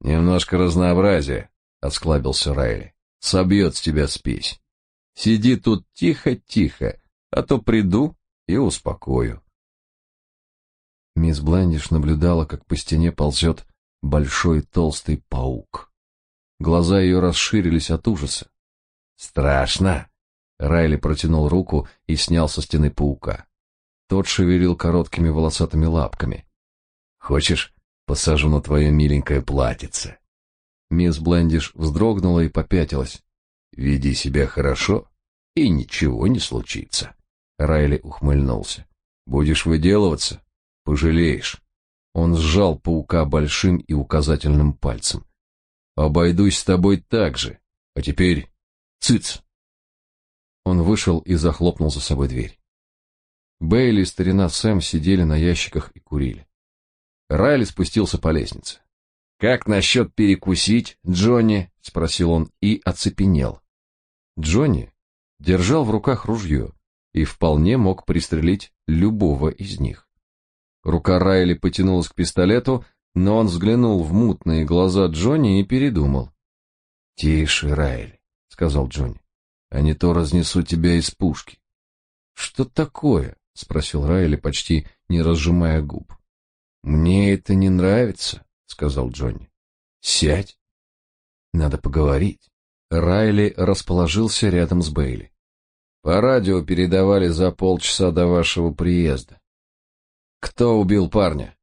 S1: Немножко разнообразия, осклабился Райли. Собьет с тебя спесь. Сиди тут тихо-тихо, а то приду и успокою. Мисс Блендиш наблюдала, как по стене ползет большой толстый паук. Глаза ее расширились от ужаса. Страшно. Райли протянул руку и снял со стены паука. Тот шевелил короткими волосатыми лапками. Хочешь, посажу на твое миленькое платьице? Мисс Блендиш вздрогнула и попятилась. Веди себя хорошо, и ничего не случится. Райли ухмыльнулся. Будешь выделываться, пожалеешь. Он сжал паука большим и указательным пальцем. Обойдусь с тобой так же. А теперь Цыц! Он вышел и захлопнул за собой дверь. Бейли и старина Сэм сидели на ящиках и курили. Райли спустился по лестнице. «Как насчет перекусить, Джонни?» — спросил он и оцепенел. Джонни держал в руках ружье и вполне мог пристрелить любого из них. Рука Райли потянулась к пистолету, но он взглянул в мутные глаза Джонни и передумал. «Тише, Райли», — сказал Джонни, — «а не то разнесу тебя из пушки». «Что такое?» — спросил Райли, почти не разжимая губ. «Мне это не нравится», — сказал Джонни. «Сядь. Надо поговорить». Райли расположился рядом с Бейли. «По радио передавали за полчаса до вашего приезда. Кто убил парня?»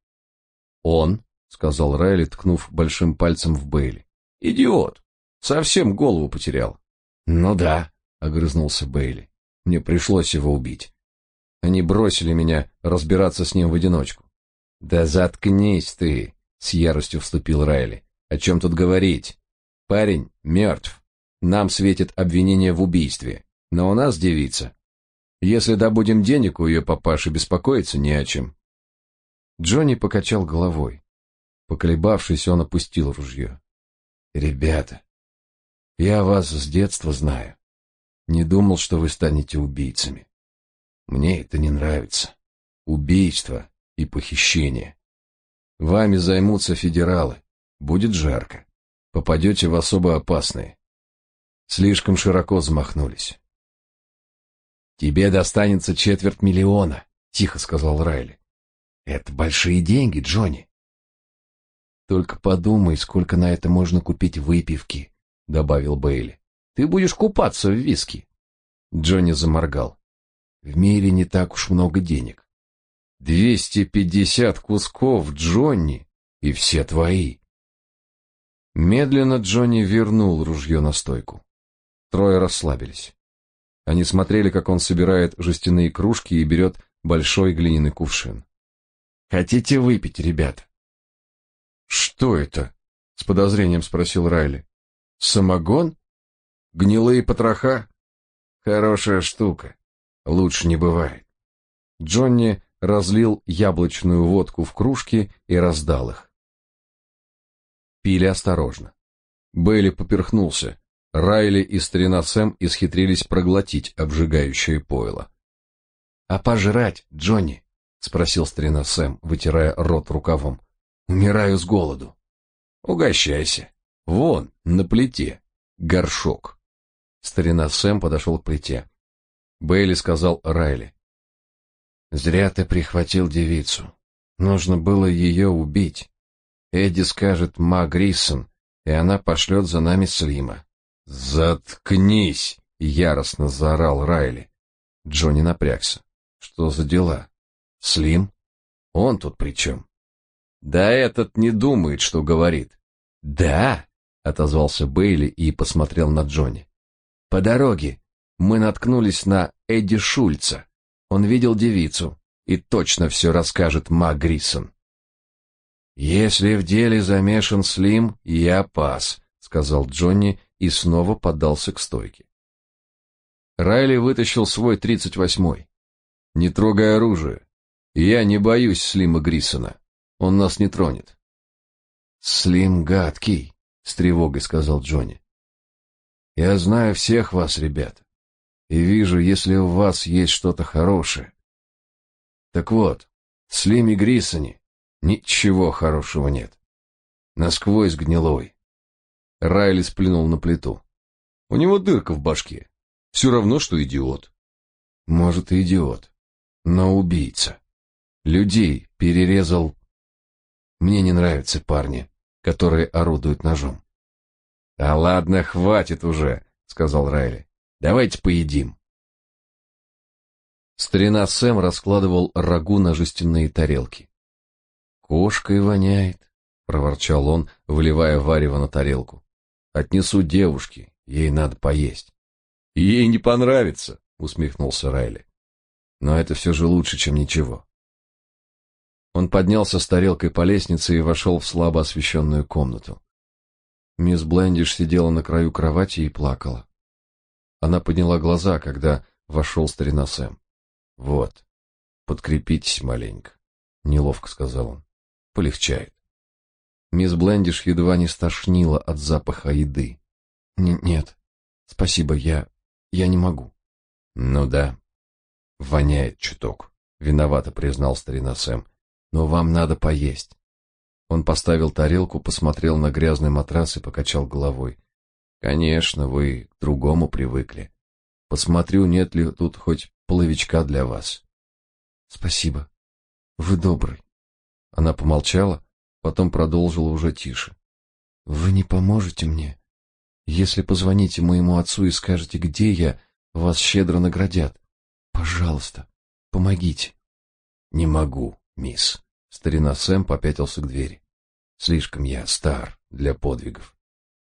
S1: «Он», — сказал Райли, ткнув большим пальцем в Бейли. «Идиот! Совсем голову потерял». «Ну да», — огрызнулся Бейли. «Мне пришлось его убить. Они бросили меня разбираться с ним в одиночку». «Да заткнись ты!» — с яростью вступил Райли. «О чем тут говорить? Парень мертв. Нам светит обвинение в убийстве, но у нас девица. Если добудем денег у ее папаши, беспокоиться не о чем». Джонни покачал головой. Поколебавшись, он опустил ружье. «Ребята, я вас с детства знаю. Не думал, что вы станете убийцами. Мне это не нравится. Убийство и похищение. Вами займутся федералы. Будет жарко. Попадете в особо опасные. Слишком широко взмахнулись. «Тебе достанется четверть миллиона», — тихо сказал Райли. «Это большие деньги, Джонни». «Только подумай, сколько на это можно купить выпивки», — добавил Бейли. «Ты будешь купаться в виски». Джонни заморгал. «В мире не так уж много денег. Двести пятьдесят кусков, Джонни, и все твои. Медленно Джонни вернул ружье на стойку. Трое расслабились. Они смотрели, как он собирает жестяные кружки и берет большой глиняный кувшин. Хотите выпить, ребята? Что это? с подозрением спросил Райли. Самогон? Гнилые потроха? Хорошая штука. Лучше не бывает. Джонни разлил яблочную водку в кружки и раздал их. Пили осторожно. Бейли поперхнулся. Райли и старина Сэм исхитрились проглотить обжигающее пойло. — А пожрать, Джонни? — спросил старина Сэм, вытирая рот рукавом. — Умираю с голоду. — Угощайся. Вон, на плите. Горшок. Старина Сэм подошел к плите. Бейли сказал Райли. Зря ты прихватил девицу. Нужно было ее убить. Эдди скажет Ма Гриссон, и она пошлет за нами Слима. Заткнись, яростно заорал Райли. Джонни напрягся. Что за дела? Слим? Он тут при чем? Да этот не думает, что говорит. Да, отозвался Бейли и посмотрел на Джонни. По дороге мы наткнулись на Эдди Шульца. Он видел девицу и точно все расскажет Ма Гриссон. «Если в деле замешан Слим, я пас», — сказал Джонни и снова поддался к стойке. Райли вытащил свой тридцать восьмой. «Не трогай оружие. Я не боюсь Слима Гриссона. Он нас не тронет». «Слим гадкий», — с тревогой сказал Джонни. «Я знаю всех вас, ребят и вижу, если у вас есть что-то хорошее. Так вот, в Слиме Гриссоне ничего хорошего нет. Насквозь гнилой. Райли сплюнул на плиту. У него дырка в башке. Все равно, что идиот. Может, и идиот, но убийца. Людей перерезал... Мне не нравятся парни, которые орудуют ножом. — А ладно, хватит уже, — сказал Райли. Давайте поедим. Старина Сэм раскладывал рагу на жестяные тарелки. Кошкой воняет, проворчал он, вливая варево на тарелку. Отнесу девушке, ей надо поесть. Ей не понравится, усмехнулся Райли. Но это все же лучше, чем ничего. Он поднялся с тарелкой по лестнице и вошел в слабо освещенную комнату. Мисс Блендиш сидела на краю кровати и плакала. Она подняла глаза, когда вошел старина Сэм. Вот. Подкрепитесь маленько, неловко сказал он. Полегчает. Мисс Блендиш едва не стошнила от запаха еды. нет. Спасибо, я я не могу. Ну да. Воняет чуток, виновато признал старина Сэм. Но вам надо поесть. Он поставил тарелку, посмотрел на грязный матрас и покачал головой. Конечно, вы к другому привыкли. Посмотрю, нет ли тут хоть половичка для вас. Спасибо. Вы добрый. Она помолчала, потом продолжила уже тише. Вы не поможете мне? Если позвоните моему отцу и скажете, где я, вас щедро наградят. Пожалуйста, помогите. Не могу, мисс. Старина Сэм попятился к двери. Слишком я стар для подвигов.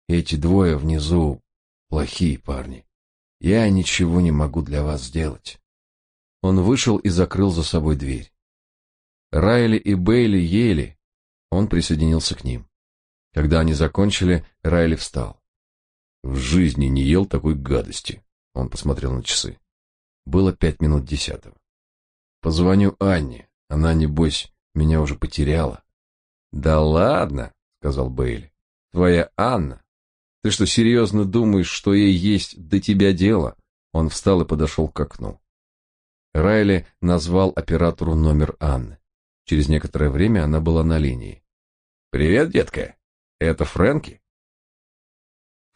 S1: Эти двое внизу плохие парни. Я ничего не могу для вас сделать. Он вышел и закрыл за собой дверь. Райли и Бейли ели. Он присоединился к ним. Когда они закончили, Райли встал. В жизни не ел такой гадости. Он посмотрел на часы. Было пять минут десятого. Позвоню Анне. Она, небось, меня уже потеряла. Да ладно, сказал Бейли. Твоя Анна. Ты что, серьезно думаешь, что ей есть до тебя дело? Он встал и подошел к окну. Райли назвал оператору номер Анны. Через некоторое время она была на линии. Привет, детка. Это Фрэнки?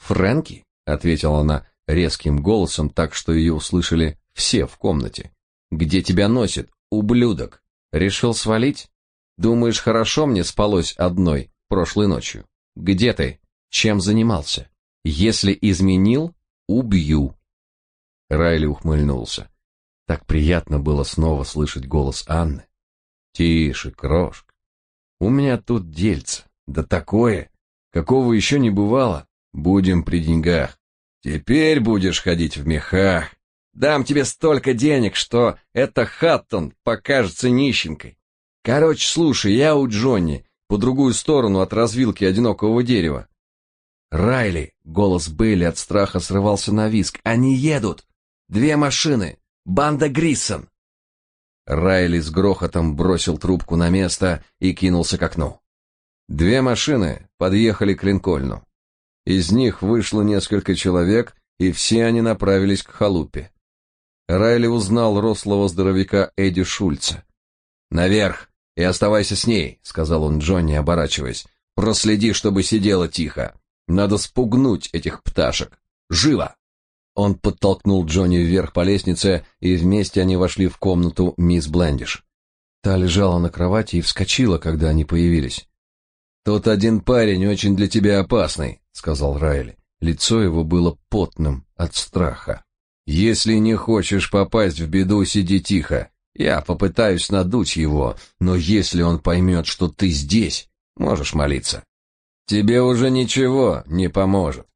S1: Фрэнки, ответила она резким голосом, так что ее услышали все в комнате. Где тебя носит, ублюдок? Решил свалить? Думаешь, хорошо мне спалось одной прошлой ночью? Где ты? Чем занимался? Если изменил, убью. Райли ухмыльнулся. Так приятно было снова слышать голос Анны. Тише, крошка. У меня тут дельце, да такое, какого еще не бывало. Будем при деньгах. Теперь будешь ходить в мехах. Дам тебе столько денег, что эта Хаттон покажется нищенкой. Короче, слушай, я у Джонни, по другую сторону от развилки одинокого дерева. Райли, голос Бейли от страха срывался на виск. Они едут. Две машины. Банда Гриссон. Райли с грохотом бросил трубку на место и кинулся к окну. Две машины подъехали к Линкольну. Из них вышло несколько человек, и все они направились к халупе. Райли узнал рослого здоровяка Эдди Шульца. «Наверх! «И оставайся с ней», — сказал он Джонни, оборачиваясь. «Проследи, чтобы сидела тихо. Надо спугнуть этих пташек. Живо!» Он подтолкнул Джонни вверх по лестнице, и вместе они вошли в комнату мисс Блендиш. Та лежала на кровати и вскочила, когда они появились. «Тут один парень очень для тебя опасный», — сказал Райли. Лицо его было потным от страха. «Если не хочешь попасть в беду, сиди тихо. Я попытаюсь надуть его, но если он поймет, что ты здесь, можешь молиться. Тебе уже ничего не поможет.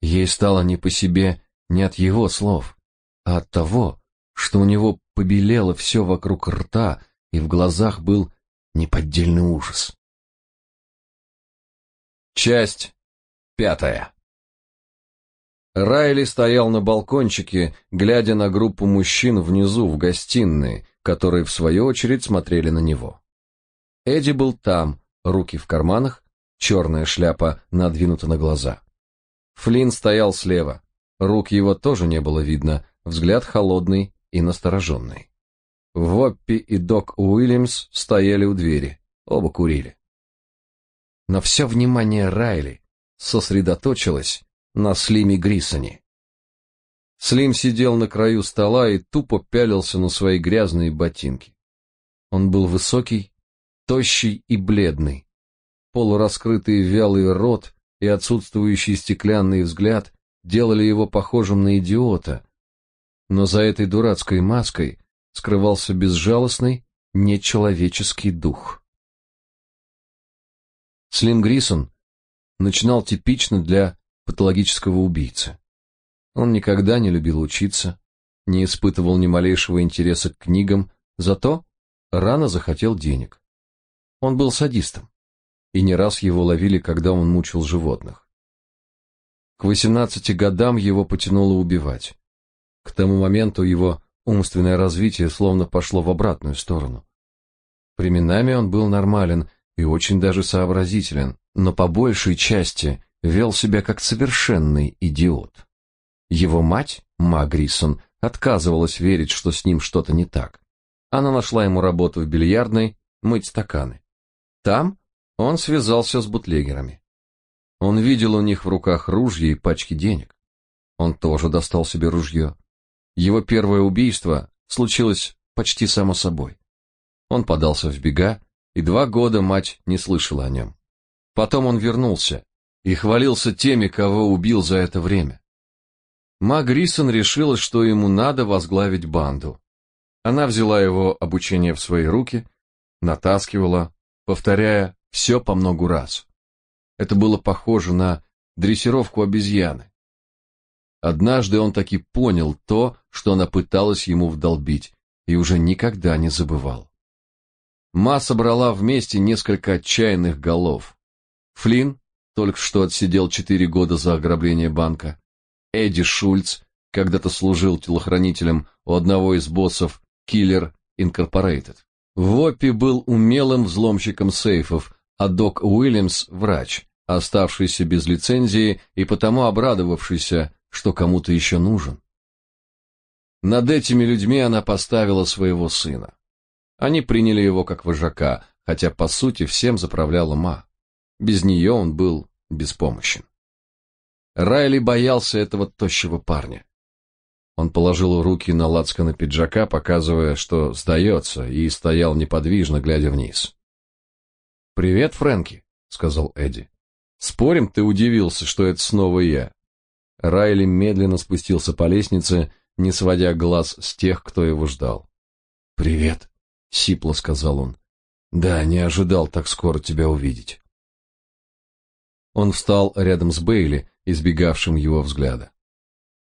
S1: Ей стало не по себе не от его слов, а от того, что у него побелело все вокруг рта, и в глазах был неподдельный ужас. Часть пятая Райли стоял на балкончике, глядя на группу мужчин внизу в гостиной, которые в свою очередь смотрели на него. Эдди был там, руки в карманах, черная шляпа надвинута на глаза. Флинн стоял слева, рук его тоже не было видно, взгляд холодный и настороженный. Воппи и Док Уильямс стояли у двери, оба курили. Но все внимание Райли сосредоточилось на Слиме Грисоне. Слим сидел на краю стола и тупо пялился на свои грязные ботинки. Он был высокий, тощий и бледный. Полураскрытый вялый рот и отсутствующий стеклянный взгляд делали его похожим на идиота, но за этой дурацкой маской скрывался безжалостный, нечеловеческий дух. Слим Грисон начинал типично для патологического убийцы. Он никогда не любил учиться, не испытывал ни малейшего интереса к книгам, зато рано захотел денег. Он был садистом, и не раз его ловили, когда он мучил животных. К К 18 годам его потянуло убивать. К тому моменту его умственное развитие словно пошло в обратную сторону. Временами он был нормален и очень даже сообразителен, но по большей части вел себя как совершенный идиот. Его мать, Ма Грисон, отказывалась верить, что с ним что-то не так. Она нашла ему работу в бильярдной, мыть стаканы. Там он связался с бутлегерами. Он видел у них в руках ружья и пачки денег. Он тоже достал себе ружье. Его первое убийство случилось почти само собой. Он подался в бега, и два года мать не слышала о нем. Потом он вернулся и хвалился теми, кого убил за это время. Ма Грисон решила, что ему надо возглавить банду. Она взяла его обучение в свои руки, натаскивала, повторяя все по многу раз. Это было похоже на дрессировку обезьяны. Однажды он таки понял то, что она пыталась ему вдолбить, и уже никогда не забывал. Ма собрала вместе несколько отчаянных голов. Флинн только что отсидел четыре года за ограбление банка. Эдди Шульц когда-то служил телохранителем у одного из боссов Killer Incorporated. Воппи был умелым взломщиком сейфов, а Док Уильямс – врач, оставшийся без лицензии и потому обрадовавшийся, что кому-то еще нужен. Над этими людьми она поставила своего сына. Они приняли его как вожака, хотя по сути всем заправляла Ма. Без нее он был беспомощен. Райли боялся этого тощего парня. Он положил руки на лацканы пиджака, показывая, что сдается, и стоял неподвижно, глядя вниз. «Привет, Фрэнки», — сказал Эдди. «Спорим, ты удивился, что это снова я?» Райли медленно спустился по лестнице, не сводя глаз с тех, кто его ждал. «Привет», сипло сказал он. Да, не ожидал так скоро тебя увидеть. Он встал рядом с Бейли, избегавшим его взгляда.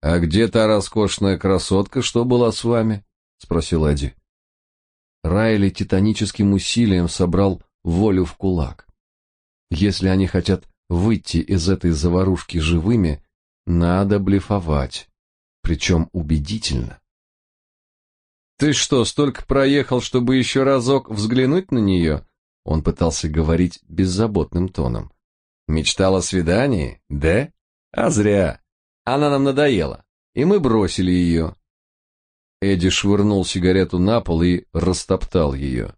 S1: А где та роскошная красотка, что была с вами? спросил Эдди. Райли титаническим усилием собрал волю в кулак. Если они хотят выйти из этой заварушки живыми, надо блефовать, причем убедительно. Ты что, столько проехал, чтобы еще разок взглянуть на нее?» Он пытался говорить беззаботным тоном. «Мечтал о свидании, да? А зря. Она нам надоела, и мы бросили ее». Эдди швырнул сигарету на пол и растоптал ее.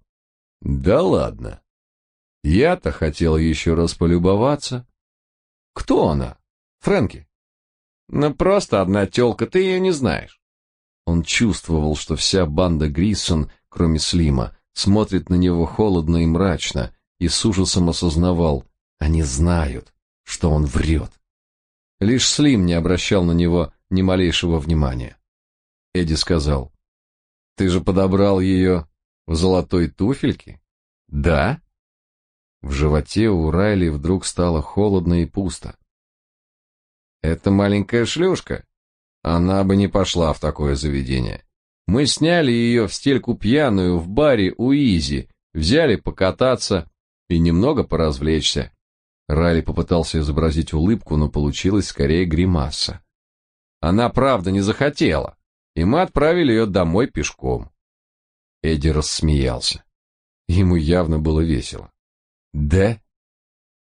S1: «Да ладно. Я-то хотел еще раз полюбоваться. Кто она? Фрэнки?» «Ну, просто одна тёлка, ты ее не знаешь». Он чувствовал, что вся банда Грисон, кроме Слима, смотрит на него холодно и мрачно, и с ужасом осознавал, они знают, что он врет. Лишь Слим не обращал на него ни малейшего внимания. Эдди сказал, «Ты же подобрал ее в золотой туфельке?» «Да?» В животе у Райли вдруг стало холодно и пусто. «Это маленькая шлюшка», она бы не пошла в такое заведение. Мы сняли ее в стельку пьяную в баре у Изи, взяли покататься и немного поразвлечься. Райли попытался изобразить улыбку, но получилось скорее гримаса. Она правда не захотела, и мы отправили ее домой пешком. Эдди рассмеялся. Ему явно было весело. Да?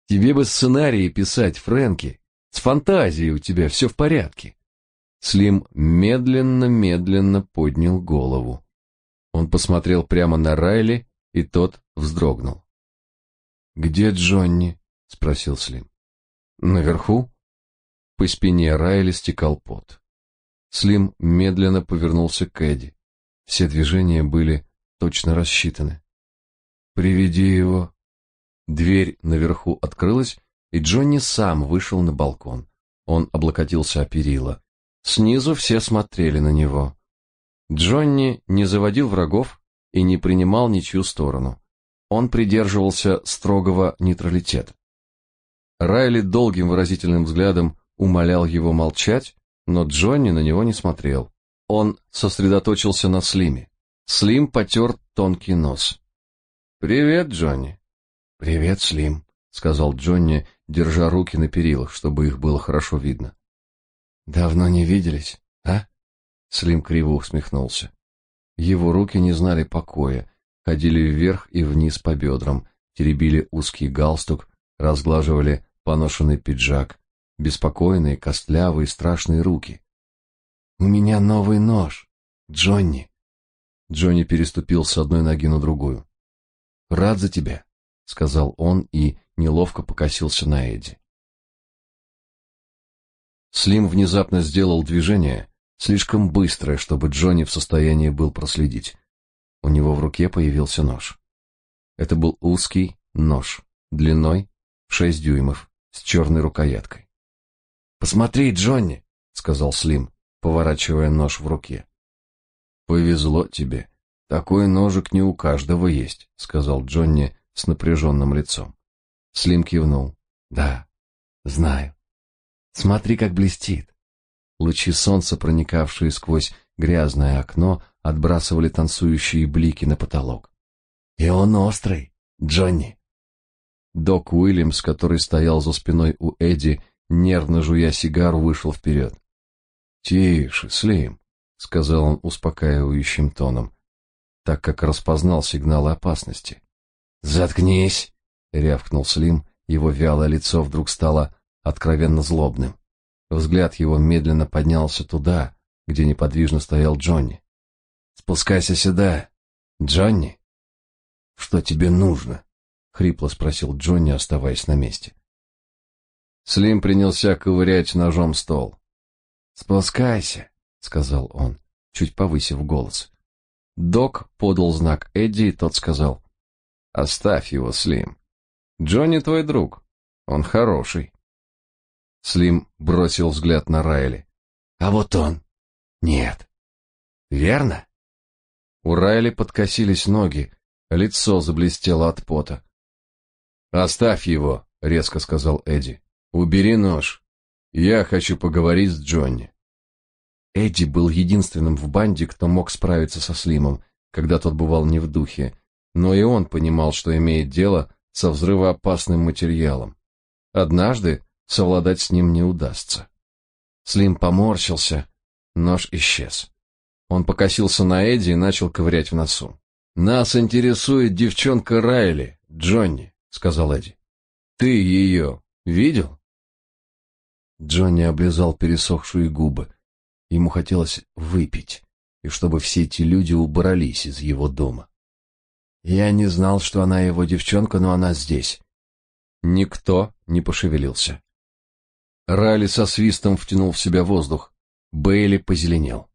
S1: Тебе бы сценарии писать, Фрэнки. С фантазией у тебя все в порядке. Слим медленно-медленно поднял голову. Он посмотрел прямо на Райли, и тот вздрогнул. «Где Джонни?» — спросил Слим. «Наверху?» По спине Райли стекал пот. Слим медленно повернулся к Эдди. Все движения были точно рассчитаны. «Приведи его». Дверь наверху открылась, и Джонни сам вышел на балкон. Он облокотился о перила. Снизу все смотрели на него. Джонни не заводил врагов и не принимал ничью сторону. Он придерживался строгого нейтралитета. Райли долгим выразительным взглядом умолял его молчать, но Джонни на него не смотрел. Он сосредоточился на Слиме. Слим потер тонкий нос. «Привет, Джонни». «Привет, Слим», сказал Джонни, держа руки на перилах, чтобы их было хорошо видно.
S2: Давно не виделись, а?
S1: Слим криво усмехнулся. Его руки не знали покоя, ходили вверх и вниз по бедрам, теребили узкий галстук, разглаживали поношенный пиджак, беспокойные, костлявые, страшные руки.
S2: У меня новый нож, Джонни.
S1: Джонни переступил с одной ноги на другую.
S2: Рад за тебя,
S1: сказал он и неловко покосился на Эдди. Слим внезапно сделал движение, слишком быстрое, чтобы Джонни в состоянии был проследить. У него в руке появился нож. Это был узкий нож, длиной шесть дюймов, с черной рукояткой.
S2: «Посмотри, Джонни!» — сказал
S1: Слим, поворачивая нож в руке.
S2: «Повезло тебе. Такой ножик не у каждого есть», — сказал Джонни с напряженным лицом.
S1: Слим кивнул.
S2: «Да, знаю. Смотри, как блестит».
S1: Лучи солнца, проникавшие сквозь грязное окно, отбрасывали танцующие блики на потолок.
S2: «И он острый, Джонни».
S1: Док Уильямс, который стоял за спиной у Эдди, нервно жуя сигару, вышел вперед. «Тише, Слим», — сказал он успокаивающим тоном, так как распознал сигналы опасности.
S2: «Заткнись!»
S1: — рявкнул Слим, его вялое лицо вдруг стало откровенно злобным. Взгляд его медленно поднялся туда, где неподвижно стоял Джонни.
S2: «Спускайся сюда, Джонни!»
S1: «Что тебе нужно?» — хрипло спросил Джонни, оставаясь на месте. Слим принялся ковырять ножом стол.
S2: «Спускайся», — сказал он, чуть повысив голос.
S1: Док подал знак Эдди, и тот сказал, «Оставь его, Слим. Джонни твой друг. Он хороший». Слим бросил взгляд на Райли.
S2: «А вот он. Нет. Верно?»
S1: У Райли подкосились ноги, лицо заблестело от пота. «Оставь его», — резко сказал Эдди. «Убери нож. Я хочу поговорить с Джонни». Эдди был единственным в банде, кто мог справиться со Слимом, когда тот бывал не в духе, но и он понимал, что имеет дело со взрывоопасным материалом. Однажды совладать с ним не удастся. Слим поморщился, нож исчез. Он покосился на Эдди и начал ковырять в носу. «Нас интересует девчонка Райли, Джонни», — сказал Эдди. «Ты ее видел?» Джонни облизал пересохшие губы. Ему хотелось выпить, и чтобы все эти люди убрались из его дома.
S2: Я не знал, что она его девчонка, но она здесь.
S1: Никто не пошевелился. Райли со свистом втянул в себя воздух. Бейли позеленел.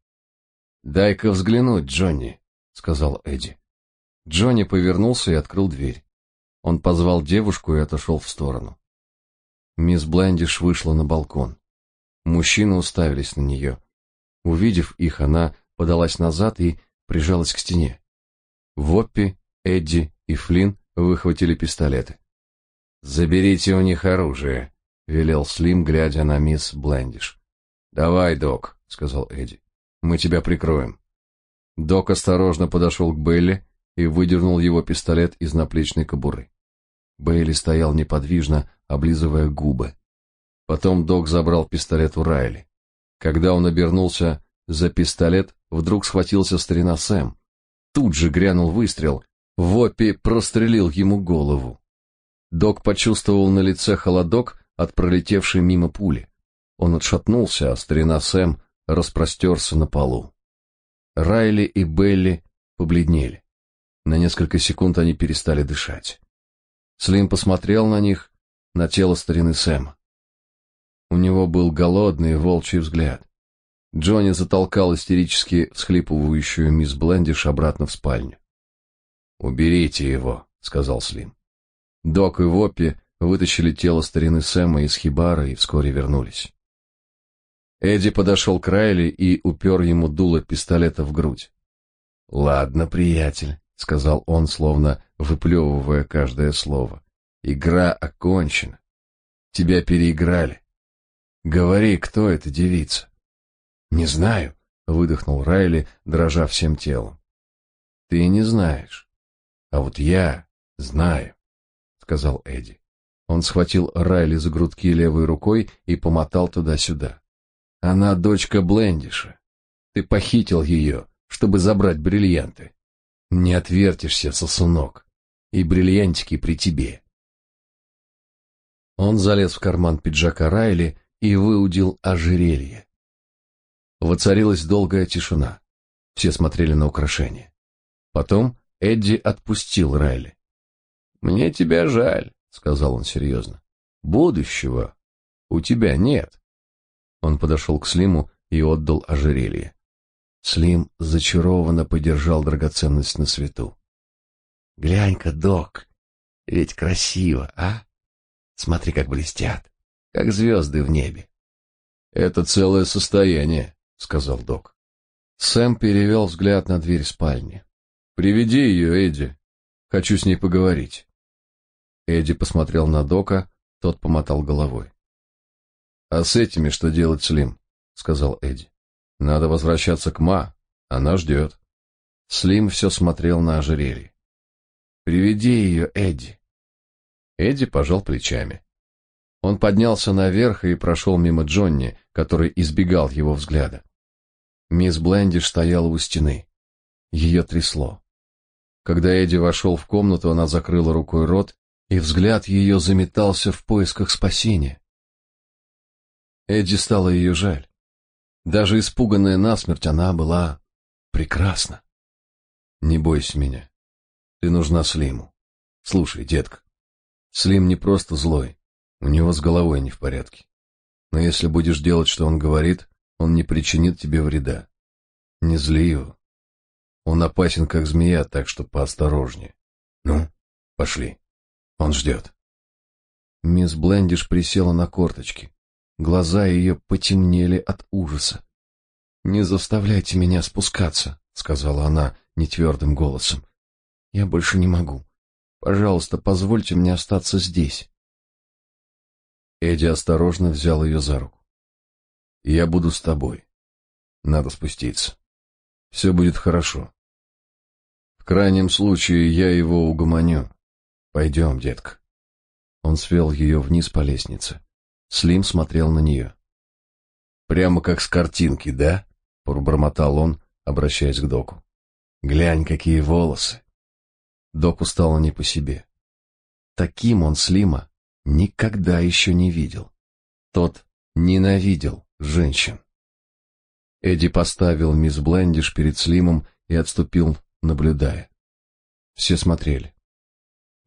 S1: «Дай-ка взглянуть, Джонни», — сказал Эдди. Джонни повернулся и открыл дверь. Он позвал девушку и отошел в сторону. Мисс Блендиш вышла на балкон. Мужчины уставились на нее. Увидев их, она подалась назад и прижалась к стене. Воппи, Эдди и Флинн выхватили пистолеты. «Заберите у них оружие», — велел Слим, глядя на мисс Блендиш. «Давай, док», — сказал Эдди. «Мы тебя прикроем». Док осторожно подошел к Белли и выдернул его пистолет из наплечной кобуры. Бейли стоял неподвижно, облизывая губы. Потом Док забрал пистолет у Райли. Когда он обернулся за пистолет, вдруг схватился старина Сэм. Тут же грянул выстрел. Воппи прострелил ему голову. Док почувствовал на лице холодок от пролетевшей мимо пули. Он отшатнулся, а старина Сэм распростерся на полу. Райли и Белли побледнели. На несколько секунд они перестали дышать. Слим посмотрел на них, на тело старины Сэма. У него был голодный волчий взгляд. Джонни затолкал истерически всхлипывающую мисс Блендиш обратно в спальню. «Уберите его», — сказал Слим. Док и Воппи вытащили тело старины Сэма из хибара и вскоре вернулись. Эдди подошел к Райли и упер ему дуло пистолета в грудь. «Ладно, приятель», — сказал он, словно выплевывая каждое слово. «Игра окончена. Тебя переиграли. Говори, кто эта девица?
S2: Не знаю, выдохнул Райли, дрожа всем телом.
S1: Ты не знаешь. А вот я знаю, сказал Эдди. Он схватил Райли за грудки левой рукой и помотал туда-сюда. Она дочка Блендиша. Ты похитил ее, чтобы забрать бриллианты. Не отвертишься, сосунок. И бриллиантики при тебе. Он залез в карман пиджака Райли и выудил ожерелье. Воцарилась долгая тишина. Все смотрели на украшение. Потом Эдди отпустил Райли. «Мне тебя жаль», — сказал он серьезно. «Будущего у тебя нет». Он подошел к Слиму и отдал ожерелье. Слим зачарованно подержал драгоценность на свету. «Глянь-ка, док, ведь красиво, а? Смотри, как блестят, как звезды в небе». «Это целое состояние», — сказал док. Сэм перевел взгляд на дверь спальни. «Приведи ее, Эдди. Хочу с ней поговорить». Эдди посмотрел на Дока, тот помотал головой. «А с этими что делать, Слим?» — сказал Эдди. «Надо возвращаться к Ма, она ждет». Слим все смотрел на ожерелье. «Приведи ее, Эдди». Эдди пожал плечами. Он поднялся наверх и прошел мимо Джонни, который избегал его взгляда. Мисс Блендиш стояла у стены. Ее трясло. Когда Эдди вошел в комнату, она закрыла рукой рот, и взгляд ее заметался в поисках спасения. Эдди стало ее жаль. Даже испуганная насмерть, она была прекрасна. Не бойся меня. Ты нужна Слиму. Слушай, детка, Слим не просто злой, у него с головой не в порядке. Но если будешь делать, что он говорит, он не причинит тебе вреда. Не зли его. Он опасен, как змея, так что поосторожнее. Ну, пошли. Он ждет. Мисс Блендиш присела на корточки. Глаза ее потемнели от ужаса. «Не заставляйте меня спускаться», — сказала она нетвердым голосом. «Я больше не могу. Пожалуйста, позвольте мне остаться здесь». Эдди осторожно взял ее за руку. «Я буду с тобой. Надо спуститься. Все будет хорошо. Крайнем случае я его угомоню. Пойдем, детка». Он свел ее вниз по лестнице. Слим смотрел на нее. «Прямо как с картинки, да?» — пробормотал он, обращаясь к доку. «Глянь, какие волосы!» Доку стало не по себе. Таким он Слима никогда еще не видел. Тот ненавидел женщин. Эдди поставил мисс Блендиш перед Слимом и отступил, наблюдая. Все смотрели.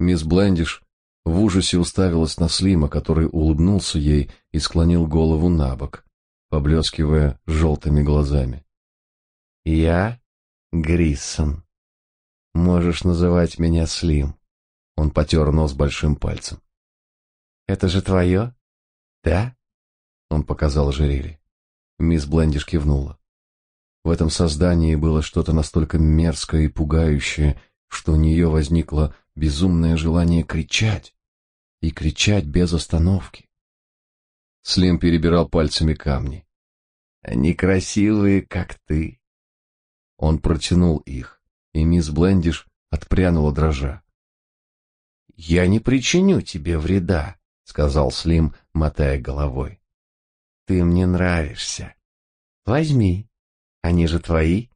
S1: Мисс Блендиш в ужасе уставилась на Слима, который улыбнулся ей и склонил голову на бок, поблескивая желтыми глазами. «Я Гриссон. Можешь называть меня Слим». Он потер нос большим пальцем. «Это же твое?» «Да?» Он показал ожерелье. Мисс Блендиш кивнула. В этом создании было что-то настолько мерзкое и пугающее, что у нее возникло безумное желание кричать, и кричать без остановки. Слим перебирал пальцами камни. «Они красивые, как ты». Он протянул их, и мисс Блендиш отпрянула дрожа. «Я не причиню тебе вреда», — сказал Слим, мотая головой. «Ты мне нравишься. Возьми, они же твои.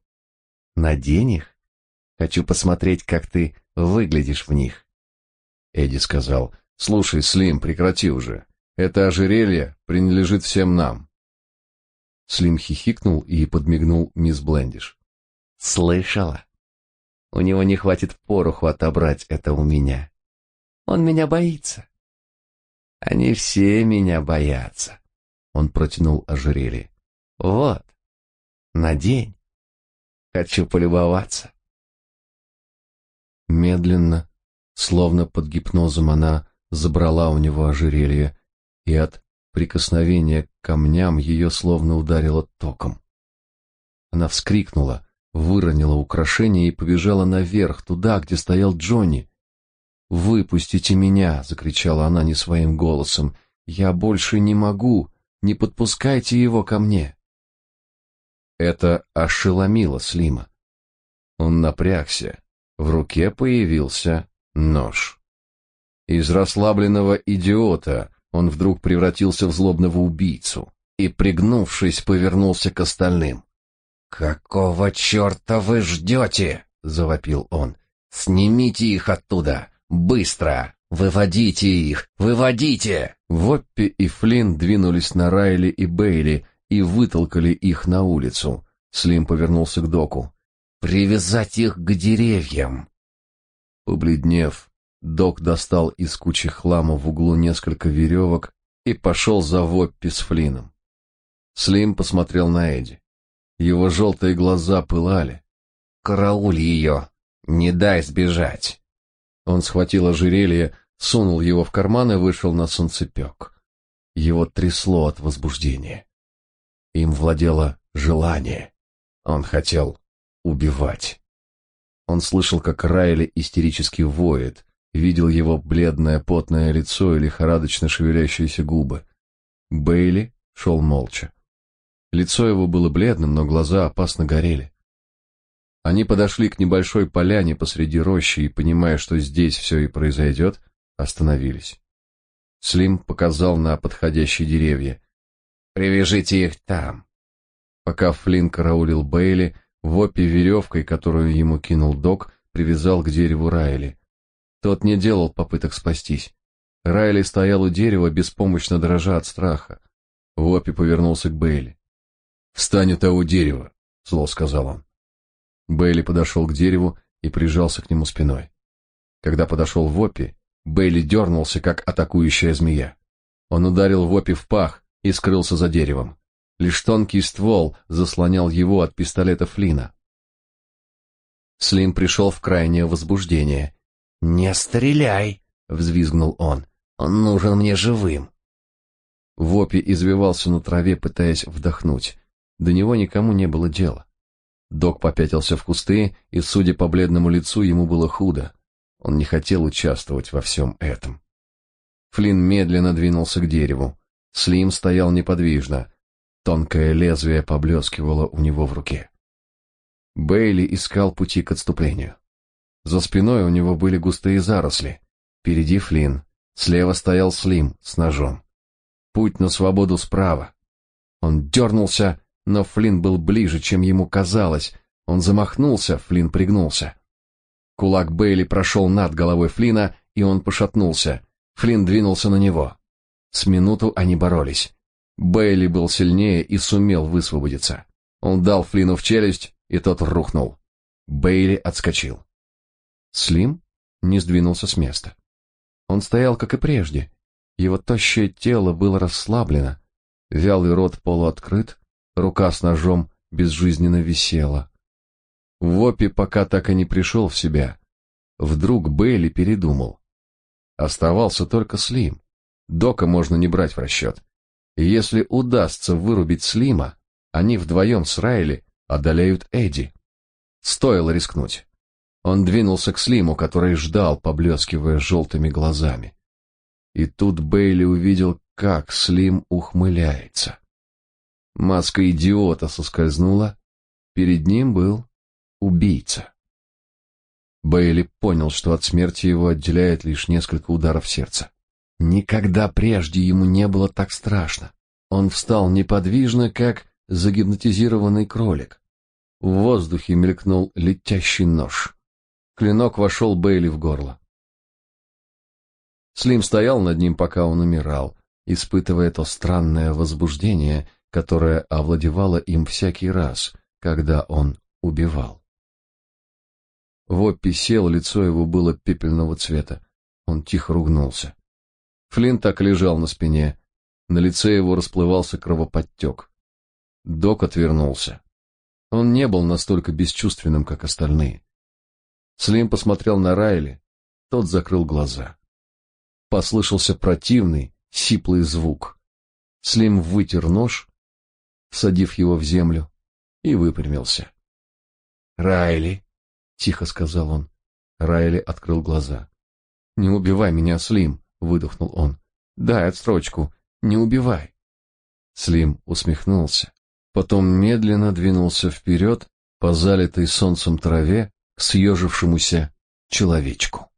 S1: Надень их. Хочу посмотреть, как ты выглядишь в них». Эдди сказал, Слушай, Слим, прекрати уже. Это ожерелье принадлежит всем нам. Слим хихикнул и подмигнул мисс Блендиш. Слышала? У него не хватит пороху отобрать это у меня. Он меня боится. Они все меня боятся. Он протянул ожерелье. Вот. Надень. Хочу полюбоваться. Медленно, словно под гипнозом она забрала у него ожерелье, и от прикосновения к камням ее словно ударило током. Она вскрикнула, выронила украшение и побежала наверх, туда, где стоял Джонни. «Выпустите меня!» — закричала она не своим голосом. «Я больше не могу! Не подпускайте его ко мне!» Это ошеломило Слима. Он напрягся. В руке появился нож. Из расслабленного идиота он вдруг превратился в злобного убийцу и, пригнувшись, повернулся к остальным.
S2: «Какого черта вы ждете?» — завопил он. «Снимите их оттуда! Быстро! Выводите их! Выводите!»
S1: Воппи и Флинн двинулись на Райли и Бейли и вытолкали их на улицу. Слим повернулся к доку.
S2: «Привязать их к деревьям!»
S1: Побледнев, док достал из кучи хлама в углу несколько веревок и пошел за Воппи с Флином. Слим посмотрел на Эдди. Его желтые глаза пылали.
S2: «Карауль ее! Не дай сбежать!»
S1: Он схватил ожерелье, сунул его в карман и вышел на солнцепек. Его трясло от возбуждения. Им владело желание. Он хотел убивать. Он слышал, как Райли истерически воет, видел его бледное потное лицо и лихорадочно шевелящиеся губы. Бейли шел молча. Лицо его было бледным, но глаза опасно горели. Они подошли к небольшой поляне посреди рощи и, понимая, что здесь все и произойдет, остановились. Слим показал на подходящие деревья.
S2: «Привяжите их там».
S1: Пока Флинн караулил Бейли, Воппи веревкой, которую ему кинул док, привязал к дереву Райли. Тот не делал попыток спастись. Райли стоял у дерева, беспомощно дрожа от страха. Воппи повернулся к Бейли. «Встань у того дерева», — зло сказал он. Бейли подошел к дереву и прижался к нему спиной. Когда подошел Воппи, Бейли дернулся, как атакующая змея. Он ударил Воппи в пах и скрылся за деревом. Лишь тонкий ствол заслонял его от пистолета Флина. Слим пришел в крайнее возбуждение.
S2: «Не стреляй!» — взвизгнул он. «Он нужен мне живым!»
S1: Вопи извивался на траве, пытаясь вдохнуть. До него никому не было дела. Док попятился в кусты, и, судя по бледному лицу, ему было худо. Он не хотел участвовать во всем этом. Флинн медленно двинулся к дереву. Слим стоял неподвижно. Тонкое лезвие поблескивало у него в руке. Бейли искал пути к отступлению. За спиной у него были густые заросли. Впереди Флинн. Слева стоял Слим с ножом. Путь на свободу справа. Он дернулся но Флинн был ближе, чем ему казалось. Он замахнулся, Флинн пригнулся. Кулак Бейли прошел над головой Флина, и он пошатнулся. Флинн двинулся на него. С минуту они боролись. Бейли был сильнее и сумел высвободиться. Он дал Флину в челюсть, и тот рухнул. Бейли отскочил. Слим не сдвинулся с места. Он стоял, как и прежде. Его тощее тело было расслаблено, вялый рот полуоткрыт, Рука с ножом безжизненно висела. Вопи пока так и не пришел в себя. Вдруг Бейли передумал. Оставался только Слим. Дока можно не брать в расчет. Если удастся вырубить Слима, они вдвоем с Райли одолеют Эдди. Стоило рискнуть. Он двинулся к Слиму, который ждал, поблескивая желтыми глазами. И тут Бейли увидел, как Слим ухмыляется. Маска идиота соскользнула. Перед ним был убийца. Бейли понял, что от смерти его отделяет лишь несколько ударов сердца. Никогда прежде ему не было так страшно. Он встал неподвижно, как загипнотизированный кролик. В воздухе мелькнул летящий нож. Клинок вошел Бейли в горло. Слим стоял над ним, пока он умирал, испытывая то странное возбуждение, которая овладевала им всякий раз, когда он убивал. Воппи сел, лицо его было пепельного цвета. Он тихо ругнулся. Флинт так лежал на спине. На лице его расплывался кровоподтек. Док отвернулся. Он не был настолько бесчувственным, как остальные. Слим посмотрел на Райли, тот закрыл глаза. Послышался противный, сиплый звук. Слим вытер нож всадив его в землю, и выпрямился. «Райли!» — тихо сказал он. Райли открыл глаза. «Не убивай меня, Слим!» — выдохнул он. «Дай отсрочку! Не убивай!» Слим усмехнулся, потом медленно двинулся вперед по залитой солнцем траве к съежившемуся человечку.